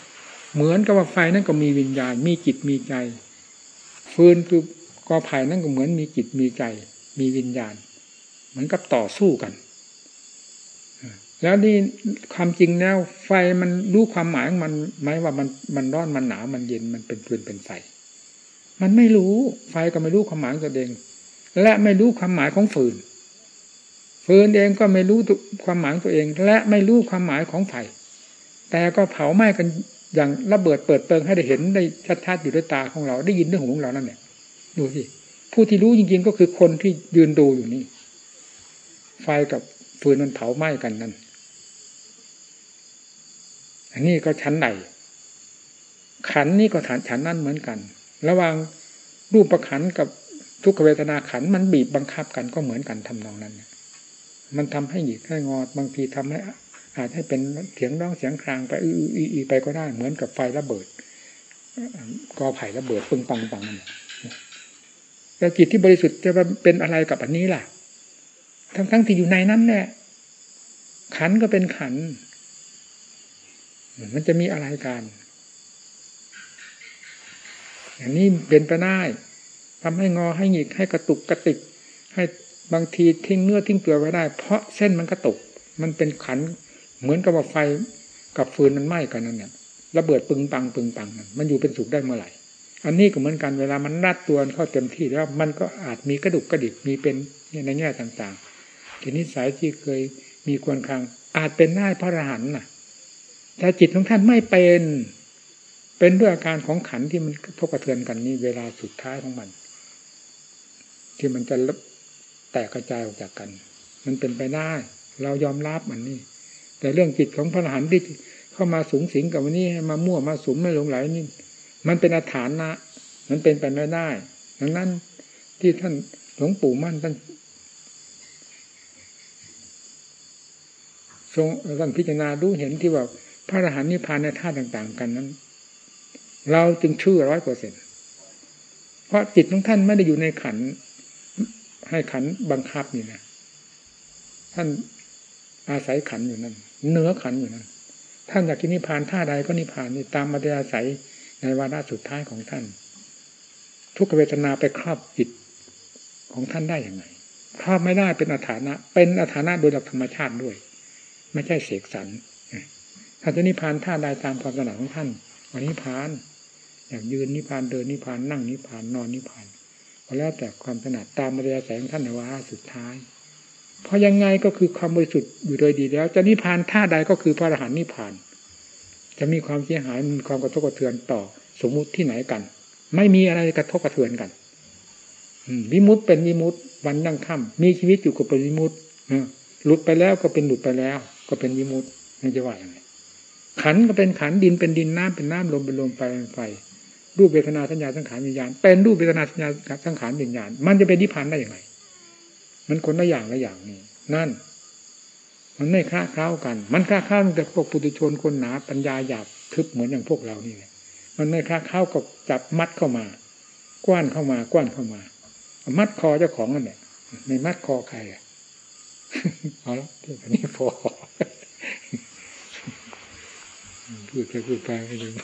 เหมือนกับว่าไฟนั่นก็มีวิญญาณ มีจิตมีใจ ฟืนคือกอไผ่นั่นก็เหมือนมีจิตมีใจ มีวิญญาณ เหมือนกับต่อสู้กัน แล้วนี่ความจริงแล้วไฟมันรู้ความหมายของมันไหมว่ามันมันร้อนมันหนาวมันเย็นมันเป็นฟืนเป็นไฟ มันไม่รู้ ไฟก็ไม่รู้ความหมายตัวเอง และไม่รู้ความหมายของฟืน ฟืนเองก็ไม่รู้ความหมายตัวเอง และไม่รู้ความหมายของไฟ แต่ก็เผาไหม้กันอย่างระเบิดเปิดเปิงให้ได้เห็นได้ชัดๆอยู่ด้วยตาของเราได้ยินด้วยหูของเรานั่นแหละดูสิผู้ที่รู้จริงๆก็คือคนที่ยืนดูอยู่นี่ ไฟกับฟืนมันเผาไหม้กันนั่น อันนี้ก็ชั้นไหนขันนี่ก็ฐานฉันนั่นเหมือนกัน ระหว่างรูปประขันกับทุกขเวทนาขันมันบีบบังคับกันก็เหมือนกันทำนองนั้น มันทำให้หยิกให้งอบางทีทำให้ อาจให้เป็นเสียงร้องเสียงครางไปอืออีไปก็ได้เหมือนกับไฟระเบิดกอไผ่ระเบิดปึงปังปังนั่นแล้วจิตที่บริสุทธิ์จะเป็นอะไรกับอันนี้ล่ะ ทั้งทั้งที่อยู่ในนั้นแหละขันก็เป็นขัน มันจะมีอะไรกันอย่างนี้เป็นไปได้ทำให้งอให้หงิกให้กระตุกกระติก ให้บางทีทิ้งเนื้อทิ้งเปลือกไว้ได้ เพราะเส้นมันกระตุก มันเป็นขันเหมือนกับว่าไฟกับฟืนมันไหม้กันนั่นเนี่ยระเบิดปึงปังปึงปังมันอยู่เป็นสุขได้เมื่อไหร่ อันนี้ก็เหมือนกันเวลามันรัดตัวเข้าเต็มที่แล้วมันก็อาจมีกระดุกกระดิกมีเป็นในแง่ต่างๆทีนี้สายที่เคยมีควรคลังอาจเป็นได้พระอรหันต์น่ะ แต่จิตของท่านไม่เป็น เป็นด้วยอาการของขันที่มันทบกระเทือนกันนี่เวลาสุดท้ายของมัน ที่มันจะแตกกระจายออกจากกัน มันเป็นไปได้ เรายอมรับมันนี่ แต่เรื่องจิตของพระอรหันต์ที่เข้ามาสูงสิงกับวันนี้มามั่วมาสุมไม่หลงไหลนี่มันเป็นอาถรรพ์นะมันเป็นไปไม่ได้ ดังนั้นที่ท่านหลวงปู่มั่นท่านทรงท่านพิจารณาดูเห็นที่ว่า พระอรหันต์นิพพานในท่าต่าง ๆ กันนั้น เราจึงเชื่อร้อยเปอร์เซ็นเพราะจิตของท่านไม่ได้อยู่ในขัน ให้ขันบังคับนี่นะท่านอาศัยขันอยู่นั่นเนื้อขันอยู่นั่นท่านอยากกินนิพพานท่าใดก็นิพพานนี่ตามมาตอาศัยในวาระสุดท้ายของท่าน ทุกเวทนาไปครอบจิตของท่านได้อย่างไงครอบไม่ได้เป็นอัฐานะ เป็นอัฐานะโดยหลักธรรมชาติด้วย ไม่ใช่เสกสรร ท่านจะนิพพานท่าใดตามความถนัดของท่านวันนิพพานอย่างยืนนิพพานเดินนิพพานนั่งนิพพานนอนนิพพานก็แล้วแต่ความถนัดตามมาตอาศัยของท่านในวาระสุดท้าย เพราะยังไงก็คือความบริสุทธิ์อยู่โดยดีแล้ว จะนิพพานท่าใดก็คือพระอรหันต์นิพพาน จะมีความเสียหายมีความกระทบกระเทือนต่อสมมุติที่ไหนกัน ไม่มีอะไรกระทบกระเทือนกันวิมุตเป็นวิมุตวันนั่งค่ำมีชีวิตอยู่กับเป็นวิมุตหลุดไปแล้วก็เป็นหลุดไปแล้ว ก็เป็นวิมุตนี่จะว่าอย่างไร ขันก็เป็นขันดินเป็นดินน้ำเป็นน้ำลมเป็นลมไฟเป็นไฟ รูปเวทนาสัญญาสังขารวิญญาณ เป็นรูปเวทนาสัญญาสังขารวิญญาณ มันจะเป็นนิพพานได้อย่างไรมันคนละอย่างละอย่างนี่นั่น มันไม่คล้าคล้ากัน มันคล้าคล้าแต่พวกปุถุชนคนหนาปัญญาหยาบทึบเหมือนอย่างพวกเรานี่แหละมันไม่คล้าคล้ากับจับมัดเข้ามา กว้านเข้ามากว้านเข้ามา มัดคอเจ้าของนั่นแหละไม่มัดคอใครอะเอาละเท่นี้พอ พูดไปพูดไปไม่ถึง